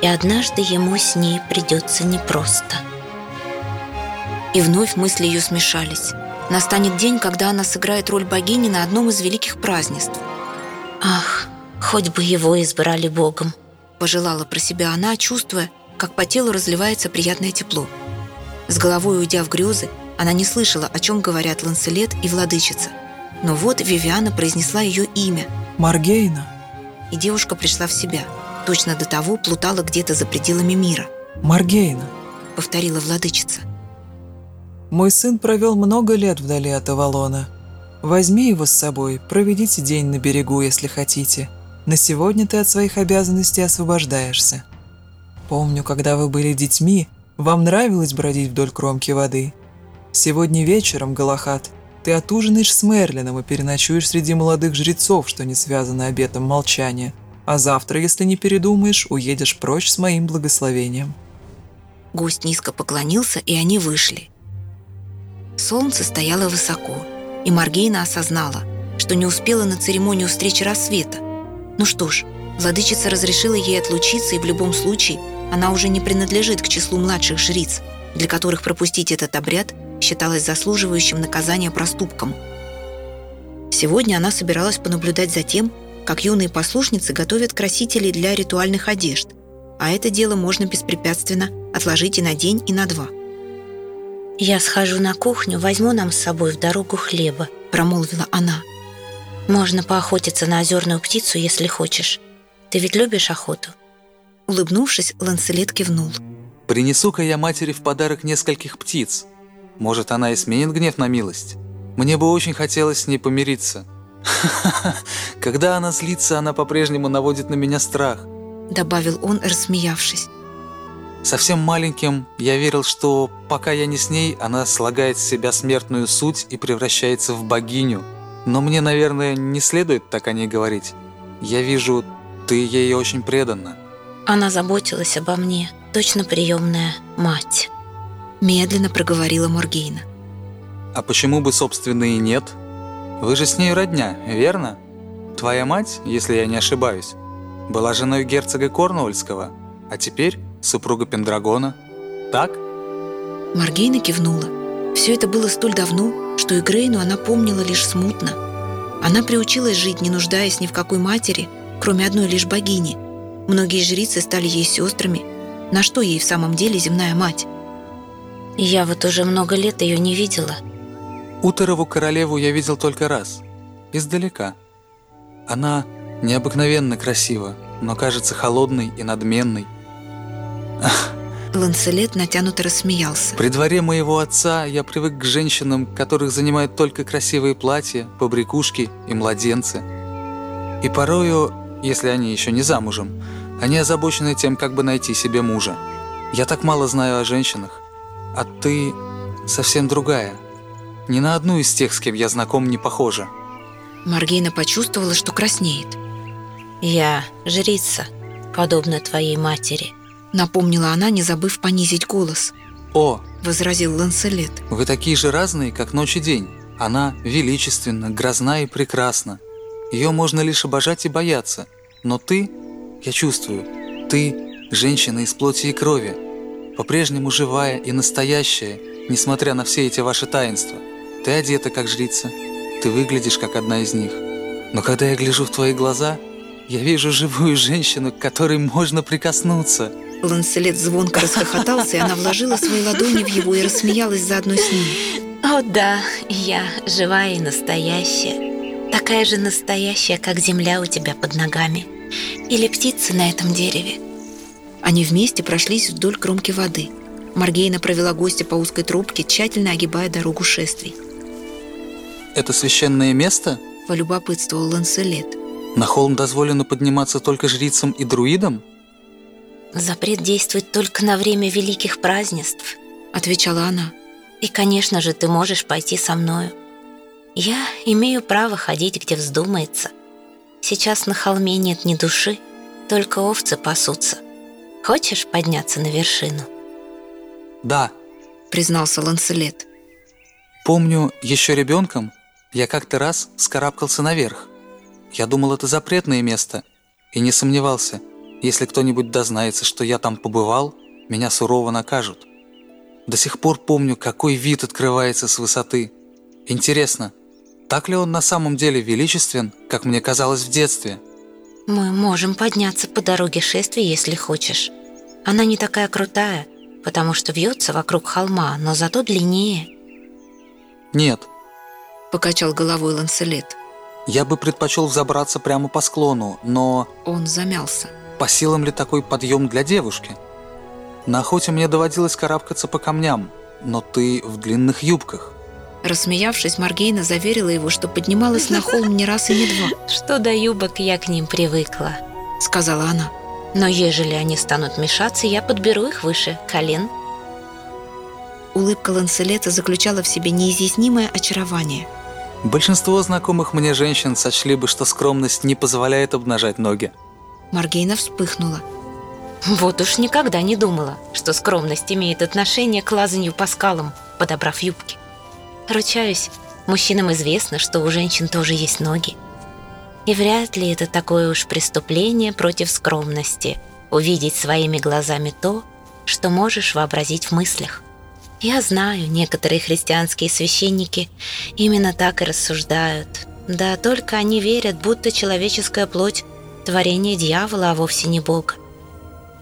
И однажды ему с ней придется непросто. И вновь мысли ее смешались. Настанет день, когда она сыграет роль богини на одном из великих празднеств. «Ах, хоть бы его избрали богом!» Пожелала про себя она, чувствуя, как по телу разливается приятное тепло. С головой уйдя в грезы, она не слышала, о чем говорят Ланселет и владычица. Но вот Вивиана произнесла ее имя. «Маргейна». И девушка пришла в себя. Точно до того плутала где-то за пределами мира. «Маргейна», — повторила владычица. «Мой сын провел много лет вдали от Авалона. Возьми его с собой, проведите день на берегу, если хотите. На сегодня ты от своих обязанностей освобождаешься. Помню, когда вы были детьми, вам нравилось бродить вдоль кромки воды? Сегодня вечером, Галахат, ты отужинаешь с Мерлином и переночуешь среди молодых жрецов, что не связаны обетом молчания. А завтра, если не передумаешь, уедешь прочь с моим благословением». Гость низко поклонился, и они вышли. Солнце стояло высоко, и Маргейна осознала, что не успела на церемонию встречи рассвета. Ну что ж, владычица разрешила ей отлучиться, и в любом случае – она уже не принадлежит к числу младших жриц, для которых пропустить этот обряд считалось заслуживающим наказания проступком. Сегодня она собиралась понаблюдать за тем, как юные послушницы готовят красители для ритуальных одежд, а это дело можно беспрепятственно отложить и на день, и на два. «Я схожу на кухню, возьму нам с собой в дорогу хлеба», — промолвила она. «Можно поохотиться на озерную птицу, если хочешь. Ты ведь любишь охоту?» Улыбнувшись, Ланселет кивнул. «Принесу-ка я матери в подарок нескольких птиц. Может, она и сменит гнев на милость. Мне бы очень хотелось с ней помириться. Когда она злится, она по-прежнему наводит на меня страх», добавил он, рассмеявшись. Совсем маленьким я верил, что пока я не с ней, она слагает в себя смертную суть и превращается в богиню. Но мне, наверное, не следует так о ней говорить. Я вижу, ты ей очень преданна. Она заботилась обо мне, точно приемная мать. Медленно проговорила Моргейна. А почему бы, собственно, и нет? Вы же с ней родня, верно? Твоя мать, если я не ошибаюсь, была женой герцога Корнуольского, а теперь супруга Пендрагона. Так? Маргейна кивнула. Все это было столь давно, что и Грейну она помнила лишь смутно. Она приучилась жить, не нуждаясь ни в какой матери, кроме одной лишь богини – Многие жрицы стали ей сестрами. На что ей в самом деле земная мать? Я вот уже много лет ее не видела. Утерову королеву я видел только раз. Издалека. Она необыкновенно красива, но кажется холодной и надменной. Ланселет натянуто рассмеялся. При дворе моего отца я привык к женщинам, которых занимают только красивые платья, побрякушки и младенцы. И порою, если они еще не замужем, они озабочены тем, как бы найти себе мужа. Я так мало знаю о женщинах. А ты совсем другая. Ни на одну из тех, с кем я знаком, не похожа. Маргейна почувствовала, что краснеет. «Я жрица, подобно твоей матери», — напомнила она, не забыв понизить голос. «О!» — возразил Ланселет. «Вы такие же разные, как ночь и день. Она величественна, грозна и прекрасна. Ее можно лишь обожать и бояться. Но ты, я чувствую, ты – женщина из плоти и крови, по-прежнему живая и настоящая, несмотря на все эти ваши таинства. Ты одета как жрица, ты выглядишь как одна из них. Но когда я гляжу в твои глаза, я вижу живую женщину, к которой можно прикоснуться». Ланселет звонко расхохотался, и она вложила свои ладони в его и рассмеялась заодно с ним. «О да, я живая и настоящая. Такая же настоящая, как земля у тебя под ногами. Или птицы на этом дереве». Они вместе прошлись вдоль кромки воды. Маргейна провела гостя по узкой трубке, тщательно огибая дорогу шествий. «Это священное место?» – полюбопытствовал Ланселет. «На холм дозволено подниматься только жрицам и друидам?» «Запрет действует только на время великих празднеств», – отвечала она. «И, конечно же, ты можешь пойти со мною. Я имею право ходить, где вздумается. Сейчас на холме нет ни души, только овцы пасутся. Хочешь подняться на вершину?» «Да», — признался Ланселет. «Помню, еще ребенком я как-то раз скарабкался наверх. Я думал, это запретное место, и не сомневался, если кто-нибудь дознается, что я там побывал, меня сурово накажут. До сих пор помню, какой вид открывается с высоты. Интересно, так ли он на самом деле величествен, как мне казалось в детстве?» «Мы можем подняться по дороге шествия, если хочешь. Она не такая крутая, потому что вьется вокруг холма, но зато длиннее». «Нет», — покачал головой Ланселет. «Я бы предпочел взобраться прямо по склону, но...» Он замялся. «По силам ли такой подъем для девушки? На охоте мне доводилось карабкаться по камням, но ты в длинных юбках». Рассмеявшись, Маргейна заверила его, что поднималась на холм не раз и не два. «Что до юбок, я к ним привыкла», — сказала она. «Но ежели они станут мешаться, я подберу их выше колен». Улыбка Ланселета заключала в себе неизъяснимое очарование. «Большинство знакомых мне женщин сочли бы, что скромность не позволяет обнажать ноги». Маргейна вспыхнула. «Вот уж никогда не думала, что скромность имеет отношение к лазанью по скалам, подобрав юбки». Ручаюсь, мужчинам известно, что у женщин тоже есть ноги. И вряд ли это такое уж преступление против скромности — увидеть своими глазами то, что можешь вообразить в мыслях. Я знаю, некоторые христианские священники именно так и рассуждают. Да только они верят, будто человеческая плоть — творение дьявола, а вовсе не Бога.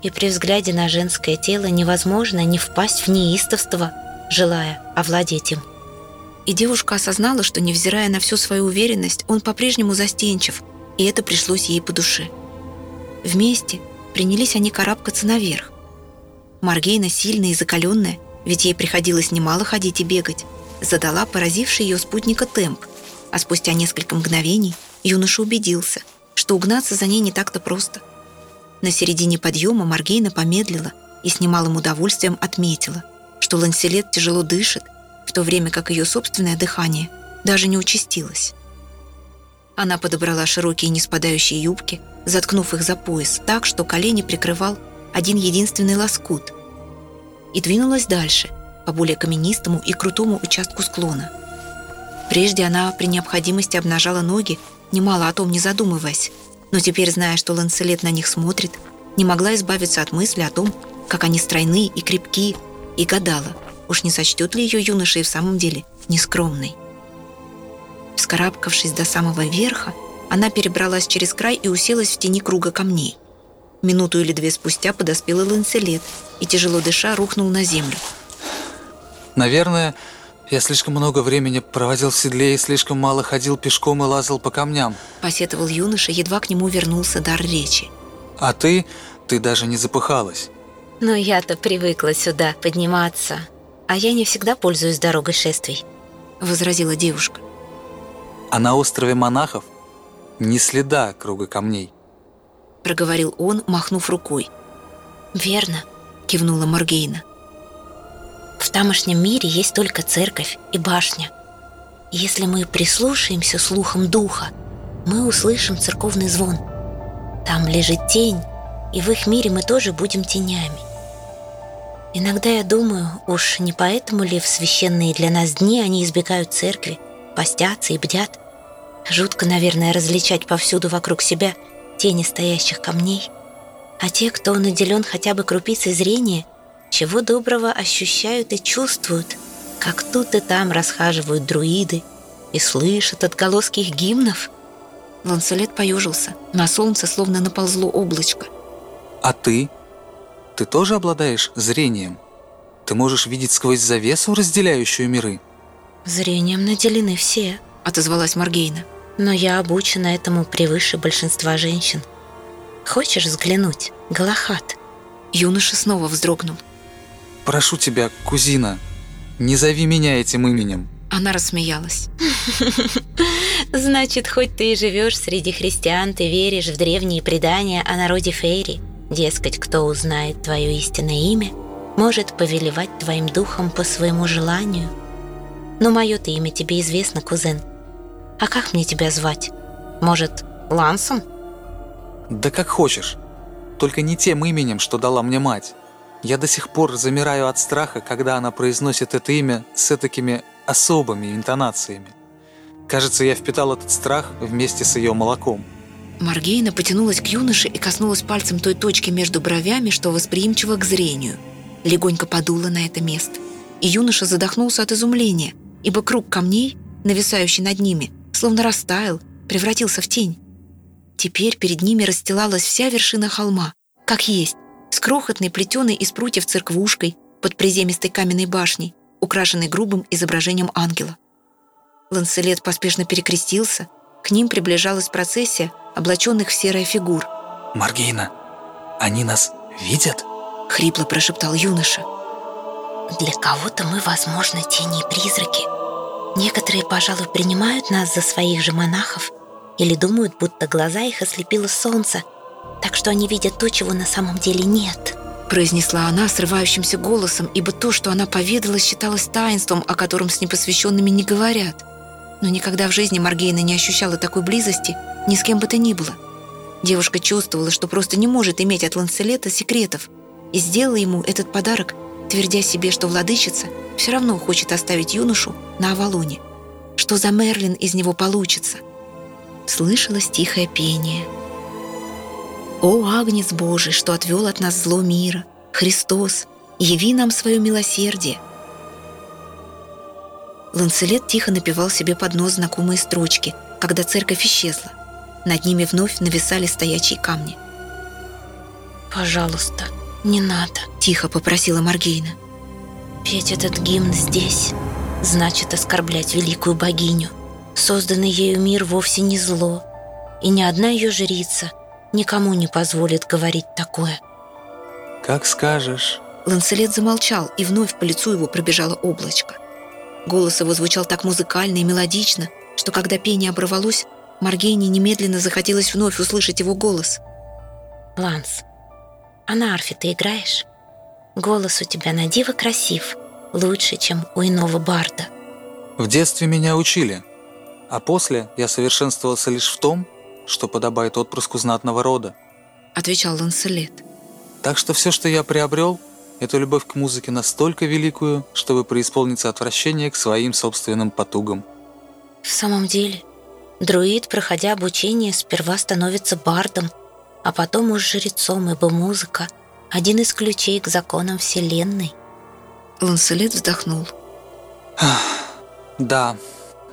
И при взгляде на женское тело невозможно не впасть в неистовство, желая овладеть им и девушка осознала, что, невзирая на всю свою уверенность, он по-прежнему застенчив, и это пришлось ей по душе. Вместе принялись они карабкаться наверх. Маргейна, сильная и закаленная, ведь ей приходилось немало ходить и бегать, задала поразивший ее спутника темп, а спустя несколько мгновений юноша убедился, что угнаться за ней не так-то просто. На середине подъема Маргейна помедлила и с немалым удовольствием отметила, что Ланселет тяжело дышит в то время как ее собственное дыхание даже не участилось. Она подобрала широкие неспадающие юбки, заткнув их за пояс так, что колени прикрывал один единственный лоскут, и двинулась дальше, по более каменистому и крутому участку склона. Прежде она при необходимости обнажала ноги, немало о том не задумываясь, но теперь, зная, что Ланселет на них смотрит, не могла избавиться от мысли о том, как они стройны и крепки, и гадала – Уж не сочтет ли ее юноша и в самом деле нескромной? Вскарабкавшись до самого верха, она перебралась через край и уселась в тени круга камней. Минуту или две спустя подоспел Ланселет и, тяжело дыша, рухнул на землю. «Наверное, я слишком много времени проводил в седле и слишком мало ходил пешком и лазал по камням», посетовал юноша, едва к нему вернулся дар речи. «А ты, ты даже не запыхалась». «Но я-то привыкла сюда подниматься», «А я не всегда пользуюсь дорогой шествий», — возразила девушка. «А на острове монахов ни следа круга камней», — проговорил он, махнув рукой. «Верно», — кивнула Маргейна. «В тамошнем мире есть только церковь и башня. Если мы прислушаемся слухом духа, мы услышим церковный звон. Там лежит тень, и в их мире мы тоже будем тенями. Иногда я думаю, уж не поэтому ли в священные для нас дни они избегают церкви, постятся и бдят. Жутко, наверное, различать повсюду вокруг себя тени стоящих камней. А те, кто наделен хотя бы крупицей зрения, чего доброго ощущают и чувствуют, как тут и там расхаживают друиды и слышат отголоски их гимнов. Ланселет поежился. На солнце словно наползло облачко. А ты? Ты тоже обладаешь зрением? Ты можешь видеть сквозь завесу, разделяющую миры? Зрением наделены все, отозвалась Маргейна. Но я обучена этому превыше большинства женщин. Хочешь взглянуть, Галахат? Юноша снова вздрогнул. Прошу тебя, кузина, не зови меня этим именем. Она рассмеялась. Значит, хоть ты и живешь среди христиан, ты веришь в древние предания о народе Фейри. Дескать, кто узнает твое истинное имя, может повелевать твоим духом по своему желанию. Но мое-то имя тебе известно, кузен. А как мне тебя звать? Может, Лансом? Да как хочешь. Только не тем именем, что дала мне мать. Я до сих пор замираю от страха, когда она произносит это имя с такими особыми интонациями. Кажется, я впитал этот страх вместе с ее молоком. Маргейна потянулась к юноше и коснулась пальцем той точки между бровями, что восприимчива к зрению. Легонько подула на это место. И юноша задохнулся от изумления, ибо круг камней, нависающий над ними, словно растаял, превратился в тень. Теперь перед ними расстилалась вся вершина холма, как есть, с крохотной плетеной из прутьев церквушкой под приземистой каменной башней, украшенной грубым изображением ангела. Ланселет поспешно перекрестился, к ним приближалась процессия облаченных в серое фигур. «Маргейна, они нас видят?» — хрипло прошептал юноша. «Для кого-то мы, возможно, тени и призраки. Некоторые, пожалуй, принимают нас за своих же монахов или думают, будто глаза их ослепило солнце, так что они видят то, чего на самом деле нет», произнесла она срывающимся голосом, ибо то, что она поведала, считалось таинством, о котором с непосвященными не говорят. Но никогда в жизни Маргейна не ощущала такой близости ни с кем бы то ни было. Девушка чувствовала, что просто не может иметь от Ланселета секретов, и сделала ему этот подарок, твердя себе, что владычица все равно хочет оставить юношу на Авалоне. Что за Мерлин из него получится? Слышалось тихое пение. «О, Агнец Божий, что отвел от нас зло мира! Христос, яви нам свое милосердие!» Ланселет тихо напевал себе под нос знакомые строчки, когда церковь исчезла. Над ними вновь нависали стоячие камни. «Пожалуйста, не надо», — тихо попросила Маргейна. «Петь этот гимн здесь значит оскорблять великую богиню. Созданный ею мир вовсе не зло, и ни одна ее жрица никому не позволит говорить такое». «Как скажешь». Ланселет замолчал, и вновь по лицу его пробежало облачко. Голос его звучал так музыкально и мелодично, что когда пение оборвалось, Маргейне немедленно захотелось вновь услышать его голос. «Ланс, а на арфе ты играешь? Голос у тебя на диво красив, лучше, чем у иного барда». В детстве меня учили, а после я совершенствовался лишь в том, что подобает отпрыску знатного рода. Отвечал Ланселет. Так что все, что я приобрел, эту любовь к музыке настолько великую, чтобы преисполниться отвращение к своим собственным потугам. В самом деле, друид, проходя обучение, сперва становится бардом, а потом уж жрецом, ибо музыка — один из ключей к законам Вселенной. Ланселет вздохнул. Да,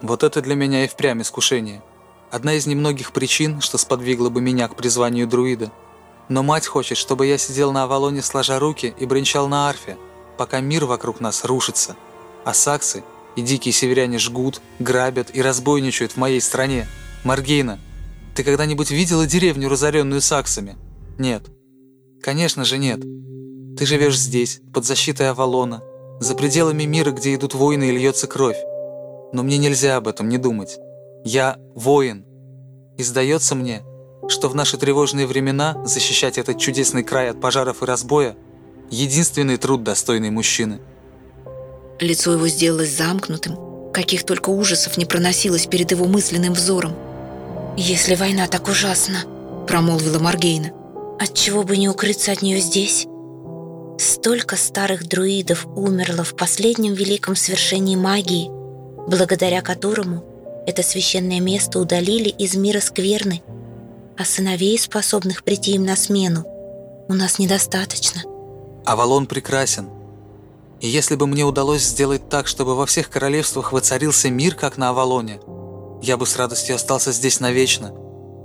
вот это для меня и впрямь искушение. Одна из немногих причин, что сподвигло бы меня к призванию друида — но мать хочет, чтобы я сидел на Авалоне сложа руки и бренчал на арфе, пока мир вокруг нас рушится. А саксы и дикие северяне жгут, грабят и разбойничают в моей стране. Маргейна, ты когда-нибудь видела деревню, разоренную саксами? Нет. Конечно же нет. Ты живешь здесь, под защитой Авалона, за пределами мира, где идут войны и льется кровь. Но мне нельзя об этом не думать. Я воин. И сдается мне, что в наши тревожные времена защищать этот чудесный край от пожаров и разбоя – единственный труд достойный мужчины. Лицо его сделалось замкнутым, Каких только ужасов не проносилось перед его мысленным взором. «Если война так ужасна», — промолвила Маргейна, «отчего бы не укрыться от нее здесь? Столько старых друидов умерло в последнем великом свершении магии, благодаря которому это священное место удалили из мира скверны, а сыновей, способных прийти им на смену, у нас недостаточно». Авалон прекрасен. И если бы мне удалось сделать так, чтобы во всех королевствах воцарился мир, как на Авалоне, я бы с радостью остался здесь навечно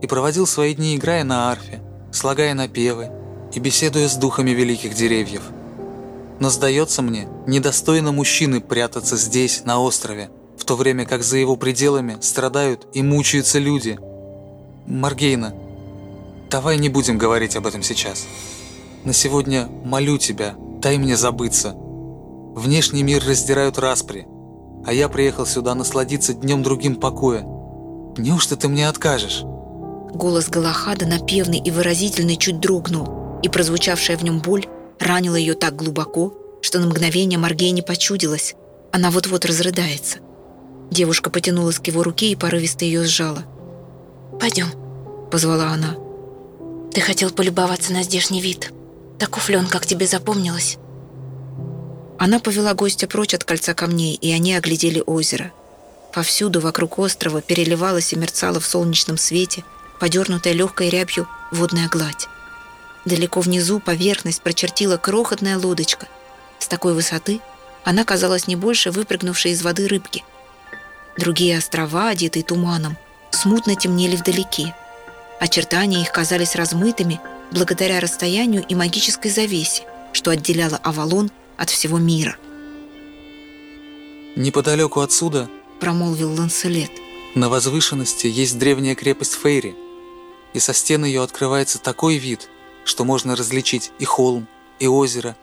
и проводил свои дни, играя на арфе, слагая напевы и беседуя с духами великих деревьев. Но сдается мне, недостойно мужчины прятаться здесь, на острове, в то время как за его пределами страдают и мучаются люди. Маргейна, давай не будем говорить об этом сейчас. На сегодня молю тебя, дай мне забыться. Внешний мир раздирают распри, а я приехал сюда насладиться днем другим покоя. Неужто ты мне откажешь?» Голос Галахада, напевный и выразительный, чуть дрогнул, и прозвучавшая в нем боль ранила ее так глубоко, что на мгновение Маргей не почудилась. Она вот-вот разрыдается. Девушка потянулась к его руке и порывисто ее сжала. «Пойдем», — позвала она. «Ты хотел полюбоваться на здешний вид. Таков ли он, как тебе запомнилось?» Она повела гостя прочь от кольца камней, и они оглядели озеро. Повсюду вокруг острова переливалась и мерцала в солнечном свете, подернутая легкой рябью водная гладь. Далеко внизу поверхность прочертила крохотная лодочка. С такой высоты она казалась не больше выпрыгнувшей из воды рыбки. Другие острова, одетые туманом, смутно темнели вдалеке. Очертания их казались размытыми благодаря расстоянию и магической завесе, что отделяло Авалон от всего мира. «Неподалеку отсюда», — промолвил Ланселет, «на возвышенности есть древняя крепость Фейри, и со стен ее открывается такой вид, что можно различить и холм, и озеро,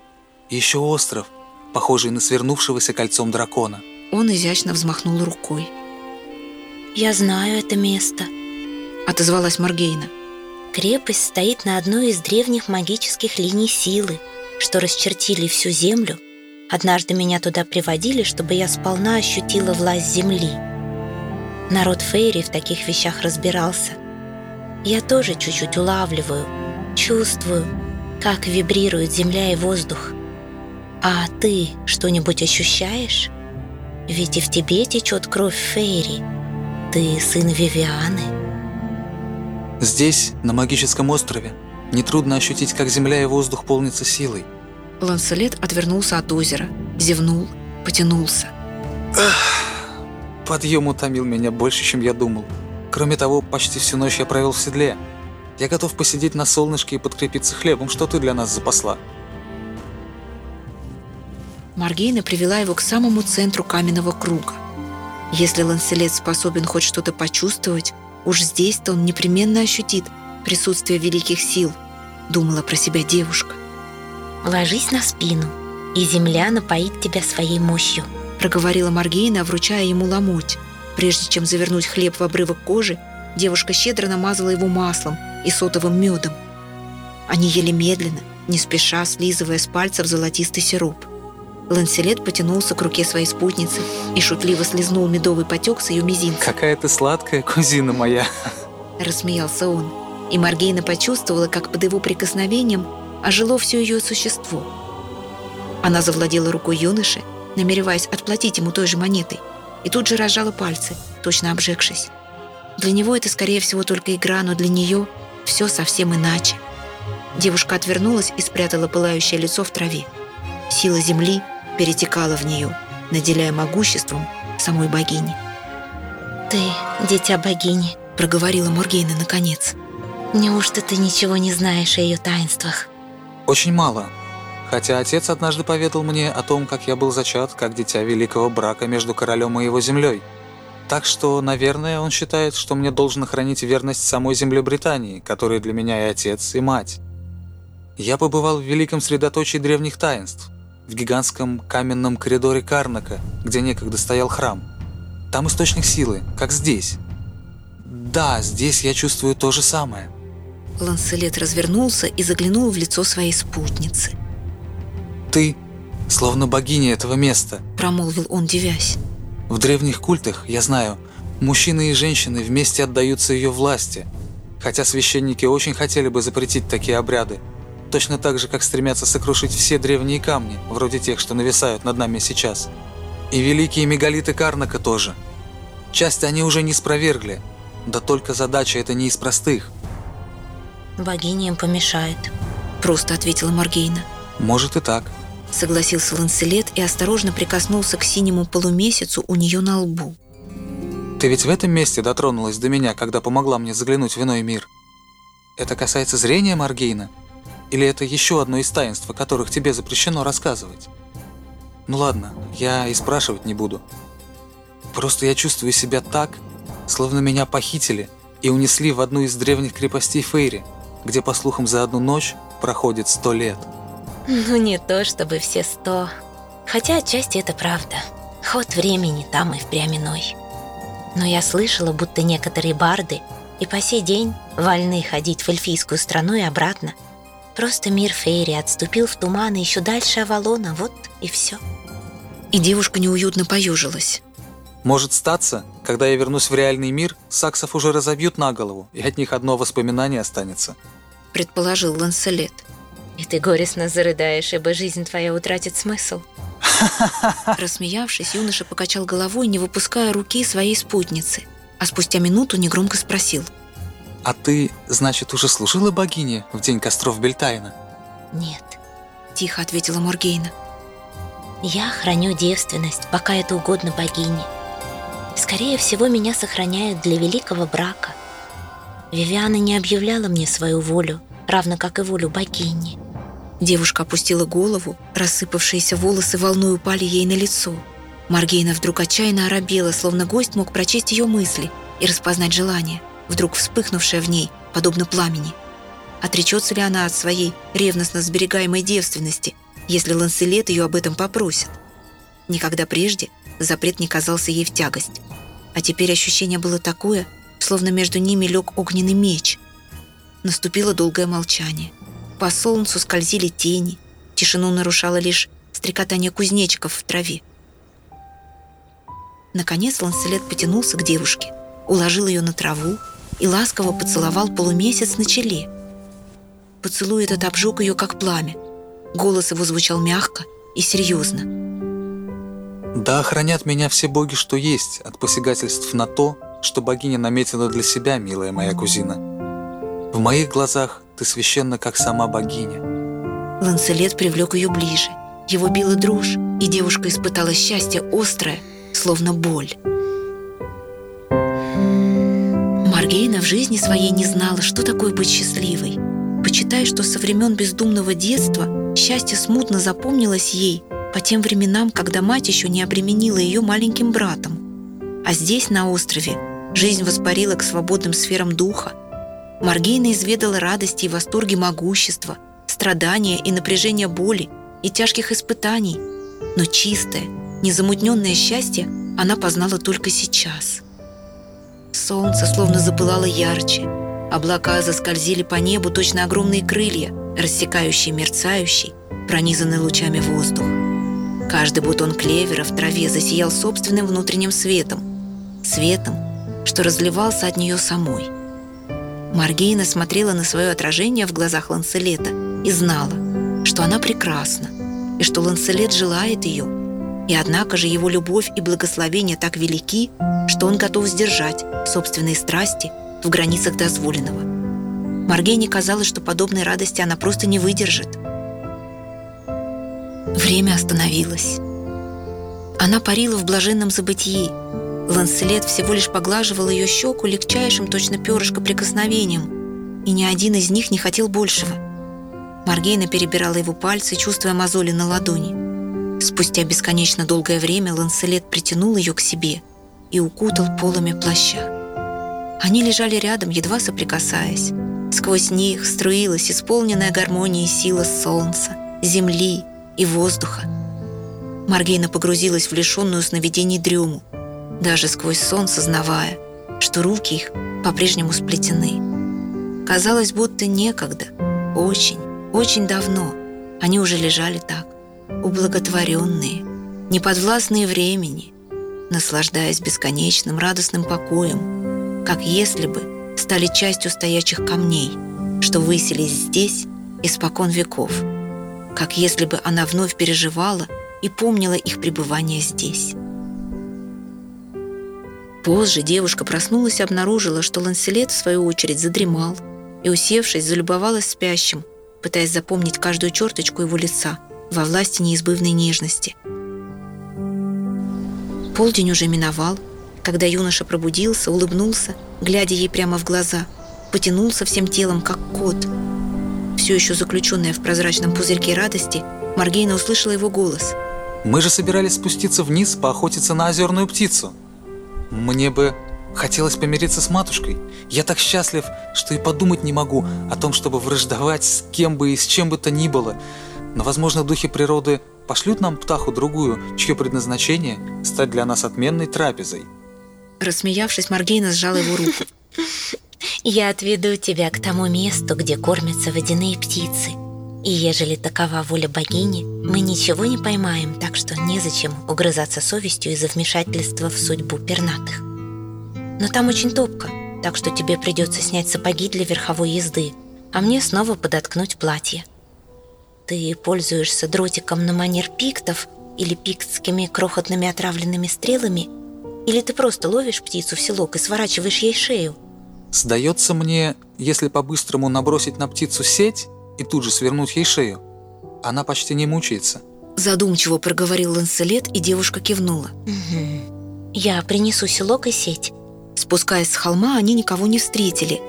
и еще остров, похожий на свернувшегося кольцом дракона». Он изящно взмахнул рукой. «Я знаю это место», — отозвалась Маргейна. «Крепость стоит на одной из древних магических линий силы, что расчертили всю землю. Однажды меня туда приводили, чтобы я сполна ощутила власть земли. Народ Фейри в таких вещах разбирался. Я тоже чуть-чуть улавливаю, чувствую, как вибрирует земля и воздух. А ты что-нибудь ощущаешь? Ведь и в тебе течет кровь Фейри. Ты сын Вивианы. Здесь, на магическом острове, нетрудно ощутить, как земля и воздух полнятся силой. Ланселет отвернулся от озера, зевнул, потянулся. Ах, подъем утомил меня больше, чем я думал. Кроме того, почти всю ночь я провел в седле. Я готов посидеть на солнышке и подкрепиться хлебом, что ты для нас запасла. Маргейна привела его к самому центру каменного круга. Если Ланселет способен хоть что-то почувствовать, уж здесь-то он непременно ощутит присутствие великих сил, думала про себя девушка. «Ложись на спину, и земля напоит тебя своей мощью», проговорила Маргейна, вручая ему ломоть. Прежде чем завернуть хлеб в обрывок кожи, девушка щедро намазала его маслом и сотовым медом. Они ели медленно, не спеша, слизывая с пальцев золотистый сироп. Ланселет потянулся к руке своей спутницы и шутливо слезнул медовый потек с ее мизинца. «Какая ты сладкая, кузина моя!» Рассмеялся он, и Маргейна почувствовала, как под его прикосновением ожило все ее существо. Она завладела рукой юноши, намереваясь отплатить ему той же монетой, и тут же разжала пальцы, точно обжегшись. Для него это, скорее всего, только игра, но для нее все совсем иначе. Девушка отвернулась и спрятала пылающее лицо в траве. Сила земли перетекала в нее, наделяя могуществом самой богини. «Ты, дитя богини», — проговорила Моргейна наконец. «Неужто ты ничего не знаешь о ее таинствах?» «Очень мало. Хотя отец однажды поведал мне о том, как я был зачат, как дитя великого брака между королем и его землей. Так что, наверное, он считает, что мне должен хранить верность самой земле Британии, которая для меня и отец, и мать. Я побывал в великом средоточии древних таинств, в гигантском каменном коридоре Карнака, где некогда стоял храм. Там источник силы, как здесь. Да, здесь я чувствую то же самое. Ланселет развернулся и заглянул в лицо своей спутницы. «Ты, словно богиня этого места», — промолвил он, девясь. В древних культах, я знаю, мужчины и женщины вместе отдаются ее власти, хотя священники очень хотели бы запретить такие обряды, точно так же, как стремятся сокрушить все древние камни, вроде тех, что нависают над нами сейчас. И великие мегалиты Карнака тоже. Часть они уже не спровергли, да только задача это не из простых. Богиня им помешает. Просто ответила Маргейна. Может и так. Согласился Ланселет и осторожно прикоснулся к синему полумесяцу у нее на лбу. Ты ведь в этом месте дотронулась до меня, когда помогла мне заглянуть в иной мир. Это касается зрения Маргейна? Или это еще одно из таинств, о которых тебе запрещено рассказывать? Ну ладно, я и спрашивать не буду. Просто я чувствую себя так, словно меня похитили и унесли в одну из древних крепостей Фейри, где, по слухам, за одну ночь проходит сто лет. Ну, не то чтобы все сто. Хотя отчасти это правда. Ход времени там и впрямь иной. Но я слышала, будто некоторые барды и по сей день вольны ходить в эльфийскую страну и обратно. Просто мир Фейри отступил в туман и еще дальше Авалона, вот и все. И девушка неуютно поюжилась. Может статься, когда я вернусь в реальный мир, саксов уже разобьют на голову, и от них одно воспоминание останется. Предположил Ланселет. И ты горестно зарыдаешь, ибо жизнь твоя утратит смысл. Рассмеявшись, юноша покачал головой, не выпуская руки своей спутницы, а спустя минуту негромко спросил. «А ты, значит, уже служила богине в день костров Бельтайна?» «Нет», — тихо ответила Моргейна. «Я храню девственность, пока это угодно богине. Скорее всего, меня сохраняют для великого брака. Вивиана не объявляла мне свою волю, равно как и волю богини. Девушка опустила голову, рассыпавшиеся волосы волной упали ей на лицо. Маргейна вдруг отчаянно оробела, словно гость мог прочесть ее мысли и распознать желание, вдруг вспыхнувшее в ней, подобно пламени. Отречется ли она от своей ревностно сберегаемой девственности, если Ланселет ее об этом попросит? Никогда прежде запрет не казался ей в тягость. А теперь ощущение было такое, словно между ними лег огненный меч. Наступило долгое молчание. По солнцу скользили тени, тишину нарушало лишь стрекотание кузнечиков в траве. Наконец Ланселет потянулся к девушке, уложил ее на траву и ласково поцеловал полумесяц на челе. Поцелуй этот обжег ее, как пламя. Голос его звучал мягко и серьезно. «Да охранят меня все боги, что есть, от посягательств на то, что богиня наметила для себя, милая моя кузина. В моих глазах ты священна, как сама богиня». Ланселет привлек ее ближе. Его била дрожь, и девушка испытала счастье острое, словно боль. Маргейна в жизни своей не знала, что такое быть счастливой. Почитай, что со времен бездумного детства счастье смутно запомнилось ей по тем временам, когда мать еще не обременила ее маленьким братом. А здесь, на острове, жизнь воспарила к свободным сферам духа, Маргейна изведала радости и восторги могущества, страдания и напряжения боли и тяжких испытаний, но чистое, незамутненное счастье она познала только сейчас. Солнце словно запылало ярче, облака заскользили по небу точно огромные крылья, рассекающие мерцающий, пронизанный лучами воздух. Каждый бутон клевера в траве засиял собственным внутренним светом, светом, что разливался от нее самой. Маргейна смотрела на свое отражение в глазах Ланселета и знала, что она прекрасна, и что Ланселет желает ее. И однако же его любовь и благословение так велики, что он готов сдержать собственные страсти в границах дозволенного. Маргейне казалось, что подобной радости она просто не выдержит. Время остановилось. Она парила в блаженном забытии, Ланселет всего лишь поглаживал ее щеку легчайшим, точно перышко, прикосновением, и ни один из них не хотел большего. Маргейна перебирала его пальцы, чувствуя мозоли на ладони. Спустя бесконечно долгое время Ланселет притянул ее к себе и укутал полами плаща. Они лежали рядом, едва соприкасаясь. Сквозь них струилась исполненная гармонией сила солнца, земли и воздуха. Маргейна погрузилась в лишенную сновидений дрему – даже сквозь сон сознавая, что руки их по-прежнему сплетены. Казалось, будто некогда, очень, очень давно они уже лежали так, ублаготворенные, неподвластные времени, наслаждаясь бесконечным радостным покоем, как если бы стали частью стоячих камней, что выселись здесь испокон веков, как если бы она вновь переживала и помнила их пребывание здесь. Позже девушка проснулась и обнаружила, что Ланселет, в свою очередь, задремал и, усевшись, залюбовалась спящим, пытаясь запомнить каждую черточку его лица во власти неизбывной нежности. Полдень уже миновал, когда юноша пробудился, улыбнулся, глядя ей прямо в глаза, потянулся всем телом, как кот. Все еще заключенная в прозрачном пузырьке радости, Маргейна услышала его голос. «Мы же собирались спуститься вниз, поохотиться на озерную птицу. Мне бы хотелось помириться с матушкой. Я так счастлив, что и подумать не могу о том, чтобы враждовать с кем бы и с чем бы то ни было. Но, возможно, духи природы пошлют нам птаху другую, чье предназначение – стать для нас отменной трапезой». Рассмеявшись, Маргейна сжала его руку. «Я отведу тебя к тому месту, где кормятся водяные птицы. И ежели такова воля богини, мы ничего не поймаем, так что незачем угрызаться совестью из-за вмешательства в судьбу пернатых. Но там очень топко, так что тебе придется снять сапоги для верховой езды, а мне снова подоткнуть платье. Ты пользуешься дротиком на манер пиктов или пиктскими крохотными отравленными стрелами, или ты просто ловишь птицу в селок и сворачиваешь ей шею? Сдается мне, если по-быстрому набросить на птицу сеть, и тут же свернуть ей шею. Она почти не мучается. Задумчиво проговорил Ланселет, и девушка кивнула. Угу. Я принесу селок и сеть. Спускаясь с холма, они никого не встретили.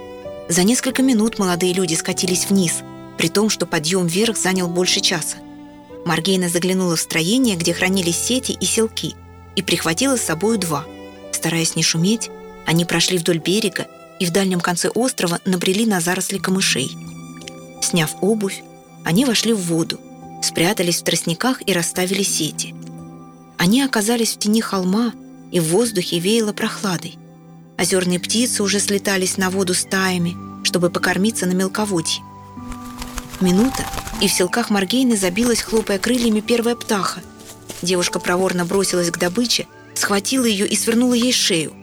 За несколько минут молодые люди скатились вниз, при том, что подъем вверх занял больше часа. Маргейна заглянула в строение, где хранились сети и селки, и прихватила с собой два. Стараясь не шуметь, они прошли вдоль берега и в дальнем конце острова набрели на заросли камышей – Сняв обувь, они вошли в воду, спрятались в тростниках и расставили сети. Они оказались в тени холма, и в воздухе веяло прохладой. Озерные птицы уже слетались на воду стаями, чтобы покормиться на мелководье. Минута, и в селках Маргейны забилась, хлопая крыльями, первая птаха. Девушка проворно бросилась к добыче, схватила ее и свернула ей шею.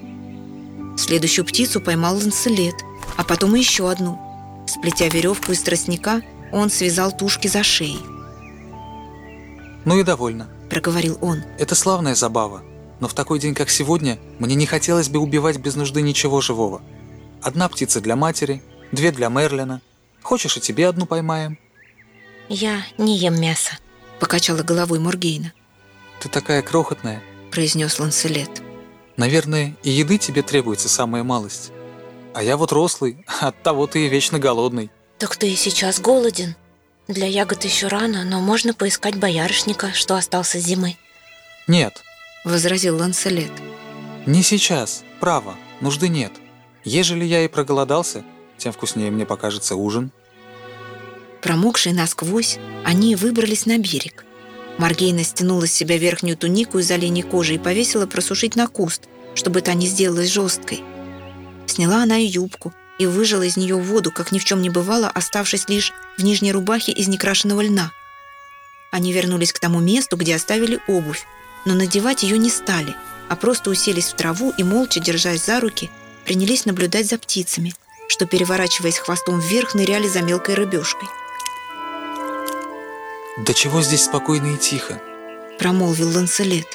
Следующую птицу поймал ланцелет, а потом и еще одну. Сплетя веревку из тростника, он связал тушки за шеей. «Ну и довольно», — проговорил он. «Это славная забава, но в такой день, как сегодня, мне не хотелось бы убивать без нужды ничего живого. Одна птица для матери, две для Мерлина. Хочешь, и тебе одну поймаем?» «Я не ем мясо», — покачала головой Моргейна. «Ты такая крохотная», — произнес Ланселет. «Наверное, и еды тебе требуется самая малость». А я вот рослый, от того ты и вечно голодный. Так ты и сейчас голоден. Для ягод еще рано, но можно поискать боярышника, что остался с зимы. Нет, возразил Ланселет. Не сейчас, право, нужды нет. Ежели я и проголодался, тем вкуснее мне покажется ужин. Промокшие насквозь, они выбрались на берег. Маргейна стянула с себя верхнюю тунику из оленей кожи и повесила просушить на куст, чтобы та не сделалась жесткой. Сняла она и юбку и выжила из нее воду, как ни в чем не бывало, оставшись лишь в нижней рубахе из некрашенного льна. Они вернулись к тому месту, где оставили обувь, но надевать ее не стали, а просто уселись в траву и, молча держась за руки, принялись наблюдать за птицами, что, переворачиваясь хвостом вверх, ныряли за мелкой рыбешкой. «Да чего здесь спокойно и тихо?» — промолвил Ланселет.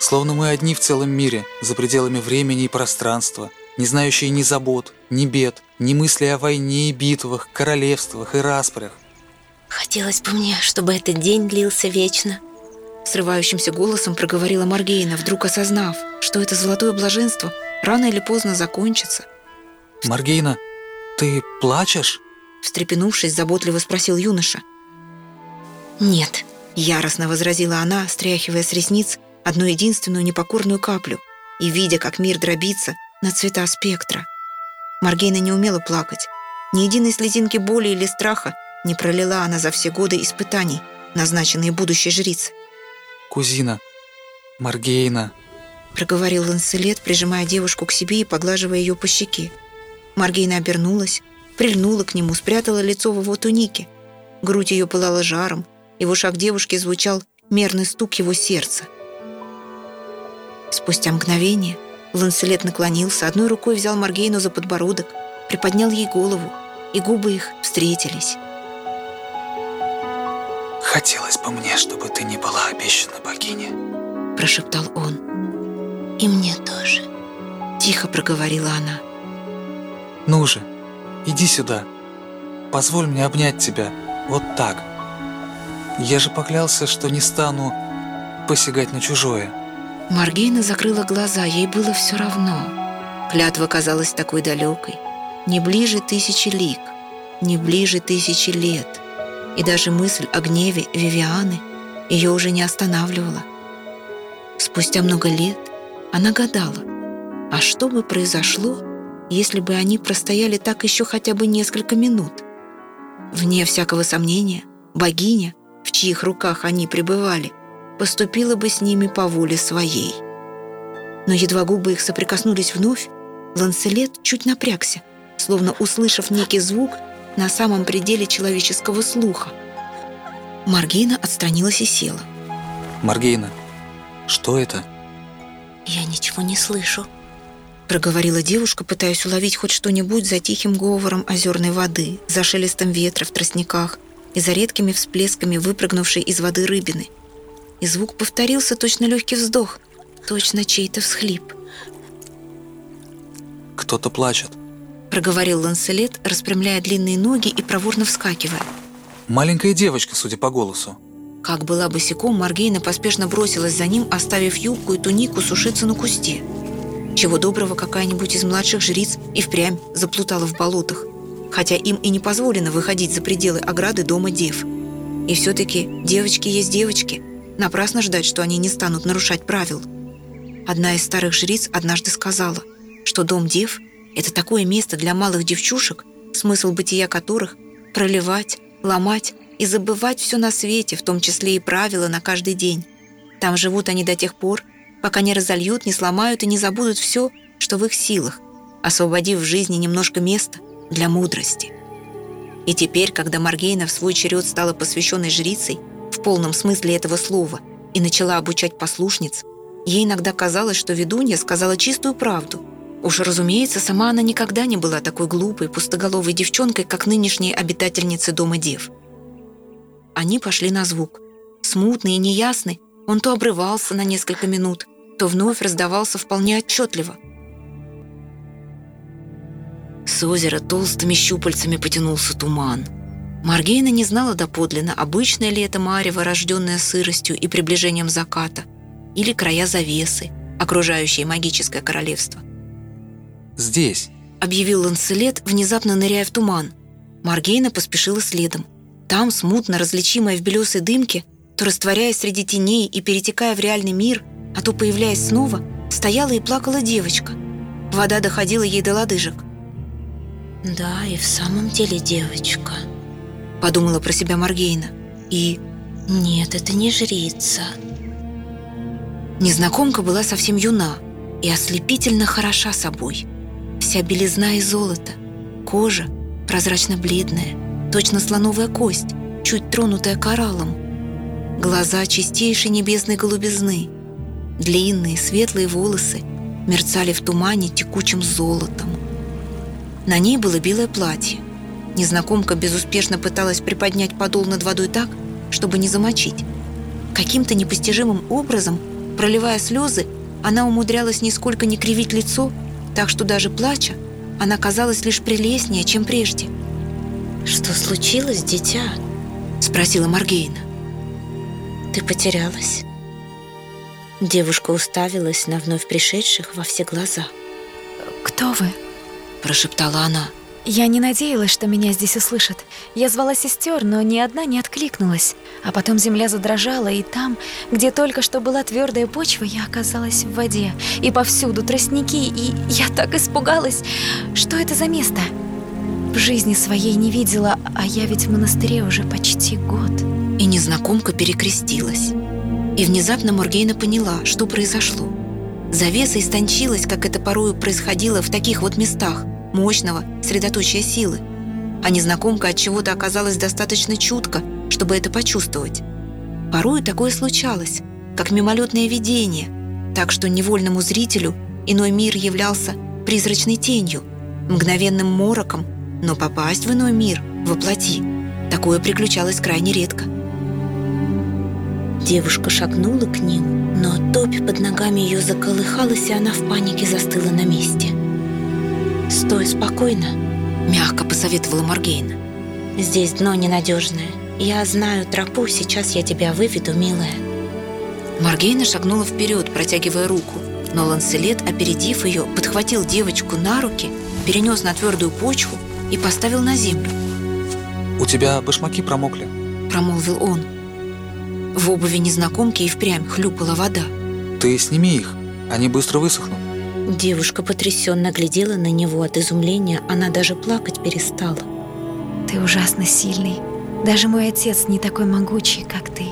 «Словно мы одни в целом мире, за пределами времени и пространства, не знающие ни забот, ни бед, ни мысли о войне и битвах, королевствах и распрях. «Хотелось бы мне, чтобы этот день длился вечно», срывающимся голосом проговорила Маргейна, вдруг осознав, что это золотое блаженство рано или поздно закончится. «Маргейна, ты плачешь?» Встрепенувшись, заботливо спросил юноша. «Нет», — яростно возразила она, стряхивая с ресниц одну единственную непокорную каплю и, видя, как мир дробится, на цвета спектра. Маргейна не умела плакать. Ни единой слезинки боли или страха не пролила она за все годы испытаний, назначенные будущей жрицей. «Кузина, Маргейна», — проговорил Ланселет, прижимая девушку к себе и поглаживая ее по щеке. Маргейна обернулась, прильнула к нему, спрятала лицо в его тунике. Грудь ее пылала жаром, и в ушах девушки звучал мерный стук его сердца. Спустя мгновение Ланселет наклонился, одной рукой взял Маргейну за подбородок, приподнял ей голову, и губы их встретились. «Хотелось бы мне, чтобы ты не была обещана богине», — прошептал он. «И мне тоже», — тихо проговорила она. «Ну же, иди сюда. Позволь мне обнять тебя. Вот так. Я же поклялся, что не стану посягать на чужое». Маргейна закрыла глаза, ей было все равно. Клятва казалась такой далекой. Не ближе тысячи лик, не ближе тысячи лет. И даже мысль о гневе Вивианы ее уже не останавливала. Спустя много лет она гадала, а что бы произошло, если бы они простояли так еще хотя бы несколько минут? Вне всякого сомнения, богиня, в чьих руках они пребывали, поступила бы с ними по воле своей. Но едва губы их соприкоснулись вновь, Ланселет чуть напрягся, словно услышав некий звук на самом пределе человеческого слуха. Маргина отстранилась и села. «Маргейна, что это?» «Я ничего не слышу», — проговорила девушка, пытаясь уловить хоть что-нибудь за тихим говором озерной воды, за шелестом ветра в тростниках и за редкими всплесками выпрыгнувшей из воды рыбины — и звук повторился, точно легкий вздох, точно чей-то всхлип. «Кто-то плачет», — проговорил Ланселет, распрямляя длинные ноги и проворно вскакивая. «Маленькая девочка, судя по голосу». Как была босиком, Маргейна поспешно бросилась за ним, оставив юбку и тунику сушиться на кусте. Чего доброго, какая-нибудь из младших жриц и впрямь заплутала в болотах, хотя им и не позволено выходить за пределы ограды дома дев. И все-таки девочки есть девочки — Напрасно ждать, что они не станут нарушать правил. Одна из старых жриц однажды сказала, что дом дев — это такое место для малых девчушек, смысл бытия которых — проливать, ломать и забывать все на свете, в том числе и правила на каждый день. Там живут они до тех пор, пока не разольют, не сломают и не забудут все, что в их силах, освободив в жизни немножко места для мудрости. И теперь, когда Маргейна в свой черед стала посвященной жрицей, в полном смысле этого слова и начала обучать послушниц, ей иногда казалось, что ведунья сказала чистую правду. Уж, разумеется, сама она никогда не была такой глупой, пустоголовой девчонкой, как нынешние обитательницы Дома Дев. Они пошли на звук. Смутный и неясный, он то обрывался на несколько минут, то вновь раздавался вполне отчетливо. С озера толстыми щупальцами потянулся туман — Маргейна не знала доподлинно, обычное ли это марево, рожденное сыростью и приближением заката, или края завесы, окружающие магическое королевство. «Здесь», — объявил Ланселет, внезапно ныряя в туман. Маргейна поспешила следом. Там, смутно различимая в белесой дымке, то растворяясь среди теней и перетекая в реальный мир, а то появляясь снова, стояла и плакала девочка. Вода доходила ей до лодыжек. «Да, и в самом деле девочка», подумала про себя Маргейна. И нет, это не жрица. Незнакомка была совсем юна и ослепительно хороша собой. Вся белизна и золото, кожа прозрачно-бледная, точно слоновая кость, чуть тронутая кораллом. Глаза чистейшей небесной голубизны, длинные светлые волосы мерцали в тумане текучим золотом. На ней было белое платье, Незнакомка безуспешно пыталась приподнять подол над водой так, чтобы не замочить. Каким-то непостижимым образом, проливая слезы, она умудрялась нисколько не кривить лицо, так что даже плача, она казалась лишь прелестнее, чем прежде. «Что случилось, дитя?» — спросила Маргейна. «Ты потерялась?» Девушка уставилась на вновь пришедших во все глаза. «Кто вы?» — прошептала она. Я не надеялась, что меня здесь услышат. Я звала сестер, но ни одна не откликнулась. А потом земля задрожала, и там, где только что была твердая почва, я оказалась в воде. И повсюду тростники, и я так испугалась. Что это за место? В жизни своей не видела, а я ведь в монастыре уже почти год. И незнакомка перекрестилась. И внезапно Моргейна поняла, что произошло. Завеса истончилась, как это порою происходило в таких вот местах – мощного средоточия силы, а незнакомка от чего-то оказалась достаточно чутко, чтобы это почувствовать. Порой такое случалось, как мимолетное видение, так что невольному зрителю иной мир являлся призрачной тенью, мгновенным мороком, но попасть в иной мир, воплоти, такое приключалось крайне редко. Девушка шагнула к ним, но топь под ногами ее заколыхалась, и она в панике застыла на месте. «Стой спокойно», — мягко посоветовала Маргейна. «Здесь дно ненадежное. Я знаю тропу, сейчас я тебя выведу, милая». Маргейна шагнула вперед, протягивая руку, но Ланселет, опередив ее, подхватил девочку на руки, перенес на твердую почву и поставил на землю. «У тебя башмаки промокли», — промолвил он. В обуви незнакомки и впрямь хлюпала вода. «Ты сними их, они быстро высохнут». Девушка потрясенно глядела на него от изумления, она даже плакать перестала. «Ты ужасно сильный. Даже мой отец не такой могучий, как ты.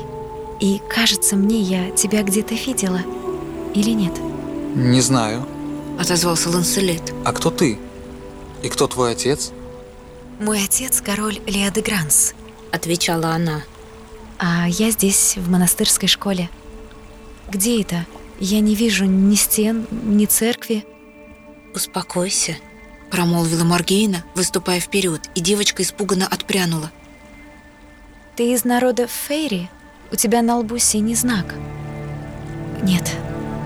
И кажется мне, я тебя где-то видела. Или нет?» «Не знаю», — отозвался Ланселет. «А кто ты? И кто твой отец?» «Мой отец — король Леодегранс», — отвечала она. «А я здесь, в монастырской школе. Где это?» Я не вижу ни стен, ни церкви. Успокойся, промолвила Маргейна, выступая вперед, и девочка испуганно отпрянула. Ты из народа Фейри? У тебя на лбу синий знак. Нет,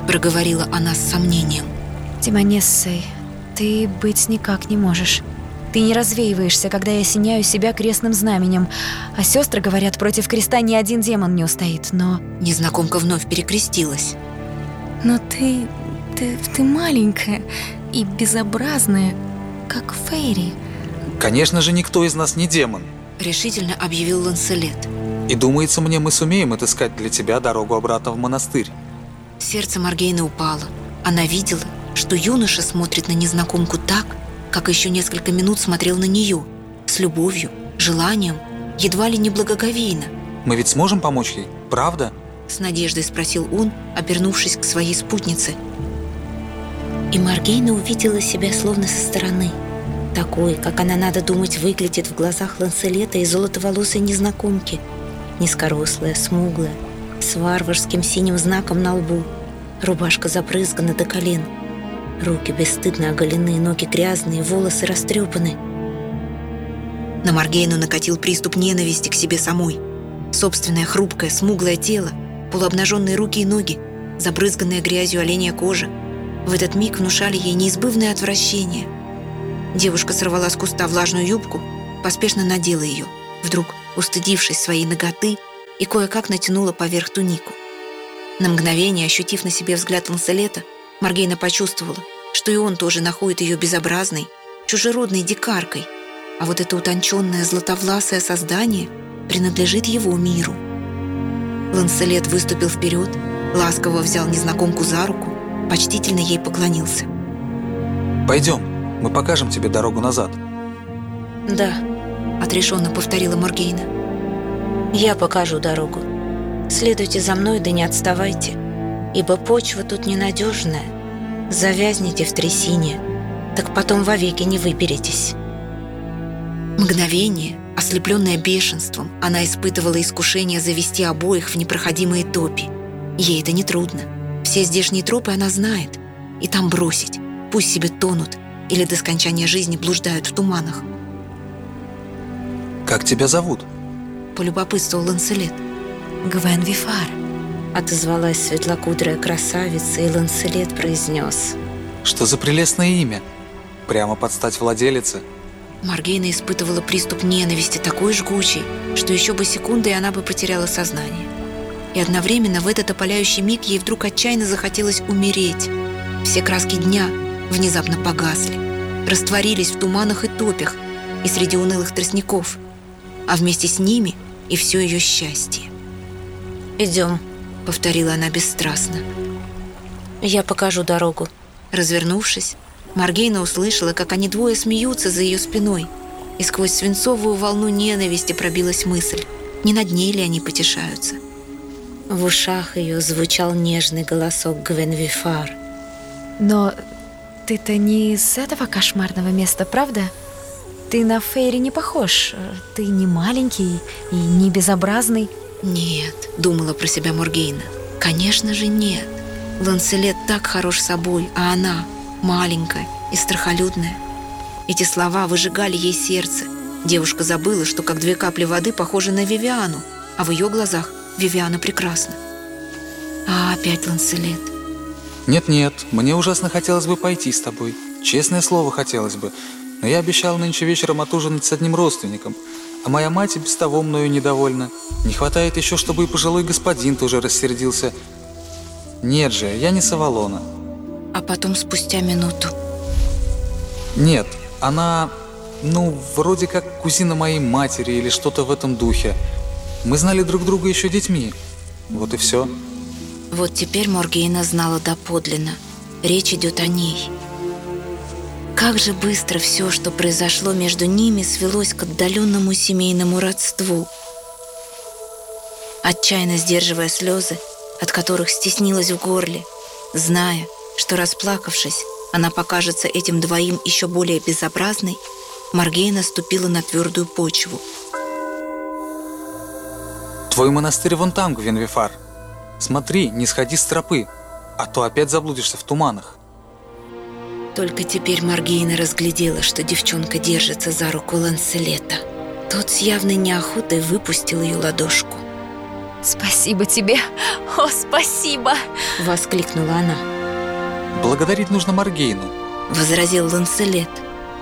проговорила она с сомнением. Тимонессой, ты быть никак не можешь. Ты не развеиваешься, когда я осеняю себя крестным знаменем. А сестры говорят, против креста ни один демон не устоит, но... Незнакомка вновь перекрестилась. Но ты... ты... ты маленькая и безобразная, как Фейри. Конечно же, никто из нас не демон. Решительно объявил Ланселет. И думается мне, мы сумеем отыскать для тебя дорогу обратно в монастырь. Сердце Маргейны упало. Она видела, что юноша смотрит на незнакомку так, как еще несколько минут смотрел на нее, с любовью, желанием, едва ли не благоговейно. Мы ведь сможем помочь ей, правда? С надеждой спросил он, обернувшись к своей спутнице. И Маргейна увидела себя словно со стороны. Такой, как она, надо думать, выглядит в глазах Ланселета и золотоволосой незнакомки. Низкорослая, смуглая, с варварским синим знаком на лбу. Рубашка запрызгана до колен. Руки бесстыдно оголены, ноги грязные, волосы растрепаны. На Маргейну накатил приступ ненависти к себе самой. Собственное хрупкое, смуглое тело полуобнаженные руки и ноги, забрызганная грязью оленя кожа. В этот миг внушали ей неизбывное отвращение. Девушка сорвала с куста влажную юбку, поспешно надела ее, вдруг устыдившись своей ноготы и кое-как натянула поверх тунику. На мгновение, ощутив на себе взгляд Ланселета, Маргейна почувствовала, что и он тоже находит ее безобразной, чужеродной дикаркой, а вот это утонченное златовласое создание принадлежит его миру — Ланселет выступил вперед, ласково взял незнакомку за руку, почтительно ей поклонился. «Пойдем, мы покажем тебе дорогу назад». «Да», — отрешенно повторила Моргейна. «Я покажу дорогу. Следуйте за мной, да не отставайте, ибо почва тут ненадежная. Завязнете в трясине, так потом вовеки не выберетесь». Мгновение — Ослепленная бешенством, она испытывала искушение завести обоих в непроходимые топи. Ей это нетрудно. Все здешние тропы она знает. И там бросить. Пусть себе тонут или до скончания жизни блуждают в туманах. «Как тебя зовут?» Полюбопытствовал Ланселет. «Гвен Вифар», отозвалась светлокудрая красавица, и Ланселет произнес. «Что за прелестное имя? Прямо под стать владелице?» Маргейна испытывала приступ ненависти такой жгучий, что еще бы секунды, и она бы потеряла сознание. И одновременно в этот опаляющий миг ей вдруг отчаянно захотелось умереть. Все краски дня внезапно погасли, растворились в туманах и топях и среди унылых тростников, а вместе с ними и все ее счастье. «Идем», — повторила она бесстрастно. «Я покажу дорогу». Развернувшись, Маргейна услышала, как они двое смеются за ее спиной, и сквозь свинцовую волну ненависти пробилась мысль, не над ней ли они потешаются. В ушах ее звучал нежный голосок Гвенвифар. «Но ты-то не из этого кошмарного места, правда? Ты на Фейри не похож. Ты не маленький и не безобразный». «Нет», — думала про себя Моргейна. «Конечно же нет. Ланселет так хорош собой, а она маленькая и страхолюдная. Эти слова выжигали ей сердце. Девушка забыла, что как две капли воды похожа на Вивиану, а в ее глазах Вивиана прекрасна. А опять Ланселет. Нет-нет, мне ужасно хотелось бы пойти с тобой. Честное слово хотелось бы. Но я обещал нынче вечером отужинать с одним родственником. А моя мать и без того мною недовольна. Не хватает еще, чтобы и пожилой господин тоже рассердился. Нет же, я не с Авалона. А потом спустя минуту. Нет, она, ну, вроде как кузина моей матери или что-то в этом духе. Мы знали друг друга еще детьми. Вот и все. Вот теперь Моргейна знала доподлинно. Речь идет о ней. Как же быстро все, что произошло между ними, свелось к отдаленному семейному родству. Отчаянно сдерживая слезы, от которых стеснилась в горле, зная, что расплакавшись, она покажется этим двоим еще более безобразной, Маргейна ступила на твердую почву. «Твой монастырь вон там, Гвенвифар. Смотри, не сходи с тропы, а то опять заблудишься в туманах». Только теперь Маргейна разглядела, что девчонка держится за руку Ланселета. Тот с явной неохотой выпустил ее ладошку. «Спасибо тебе! О, спасибо!» — воскликнула она. «Благодарить нужно Маргейну», — возразил Ланселет.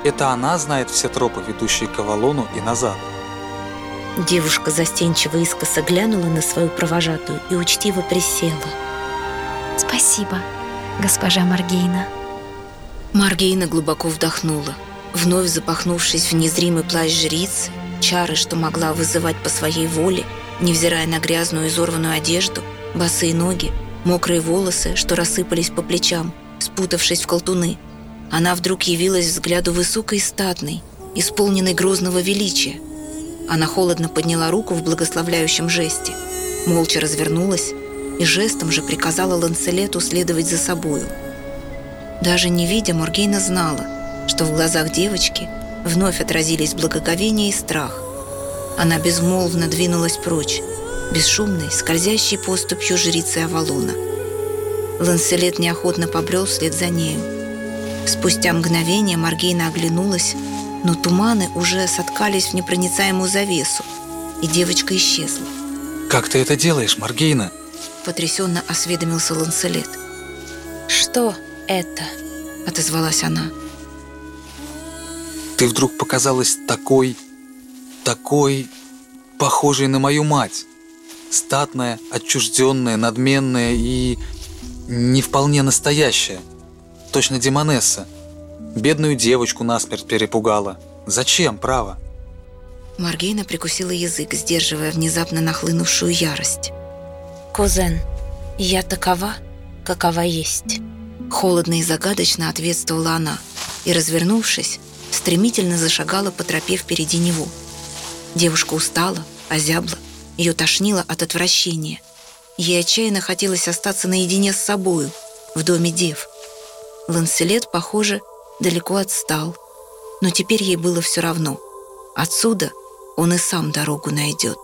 «Это она знает все тропы, ведущие к Авалону и назад». Девушка застенчиво искоса глянула на свою провожатую и учтиво присела. «Спасибо, госпожа Маргейна». Маргейна глубоко вдохнула. Вновь запахнувшись в незримый плащ жрицы, чары, что могла вызывать по своей воле, невзирая на грязную изорванную одежду, босые ноги, мокрые волосы, что рассыпались по плечам, спутавшись в колтуны. Она вдруг явилась взгляду высокой и статной, исполненной грозного величия. Она холодно подняла руку в благословляющем жесте, молча развернулась и жестом же приказала Ланселету следовать за собою. Даже не видя, Моргейна знала, что в глазах девочки вновь отразились благоговение и страх. Она безмолвно двинулась прочь, бесшумной, скользящей поступью жрицы Авалона. Ланселет неохотно побрел вслед за нею. Спустя мгновение Маргейна оглянулась, но туманы уже соткались в непроницаемую завесу, и девочка исчезла. «Как ты это делаешь, Маргейна?» Потрясенно осведомился Ланселет. «Что это?» Отозвалась она. «Ты вдруг показалась такой, такой, похожей на мою мать. Статная, отчужденная, надменная и не вполне настоящая. Точно демонесса. Бедную девочку насмерть перепугала. Зачем, право?» Маргейна прикусила язык, сдерживая внезапно нахлынувшую ярость. «Кузен, я такова, какова есть». Холодно и загадочно ответствовала она и, развернувшись, стремительно зашагала по тропе впереди него. Девушка устала, озябла, ее тошнило от отвращения. Ей отчаянно хотелось остаться наедине с собою, в доме дев. Ланселет, похоже, далеко отстал, но теперь ей было все равно. Отсюда он и сам дорогу найдет.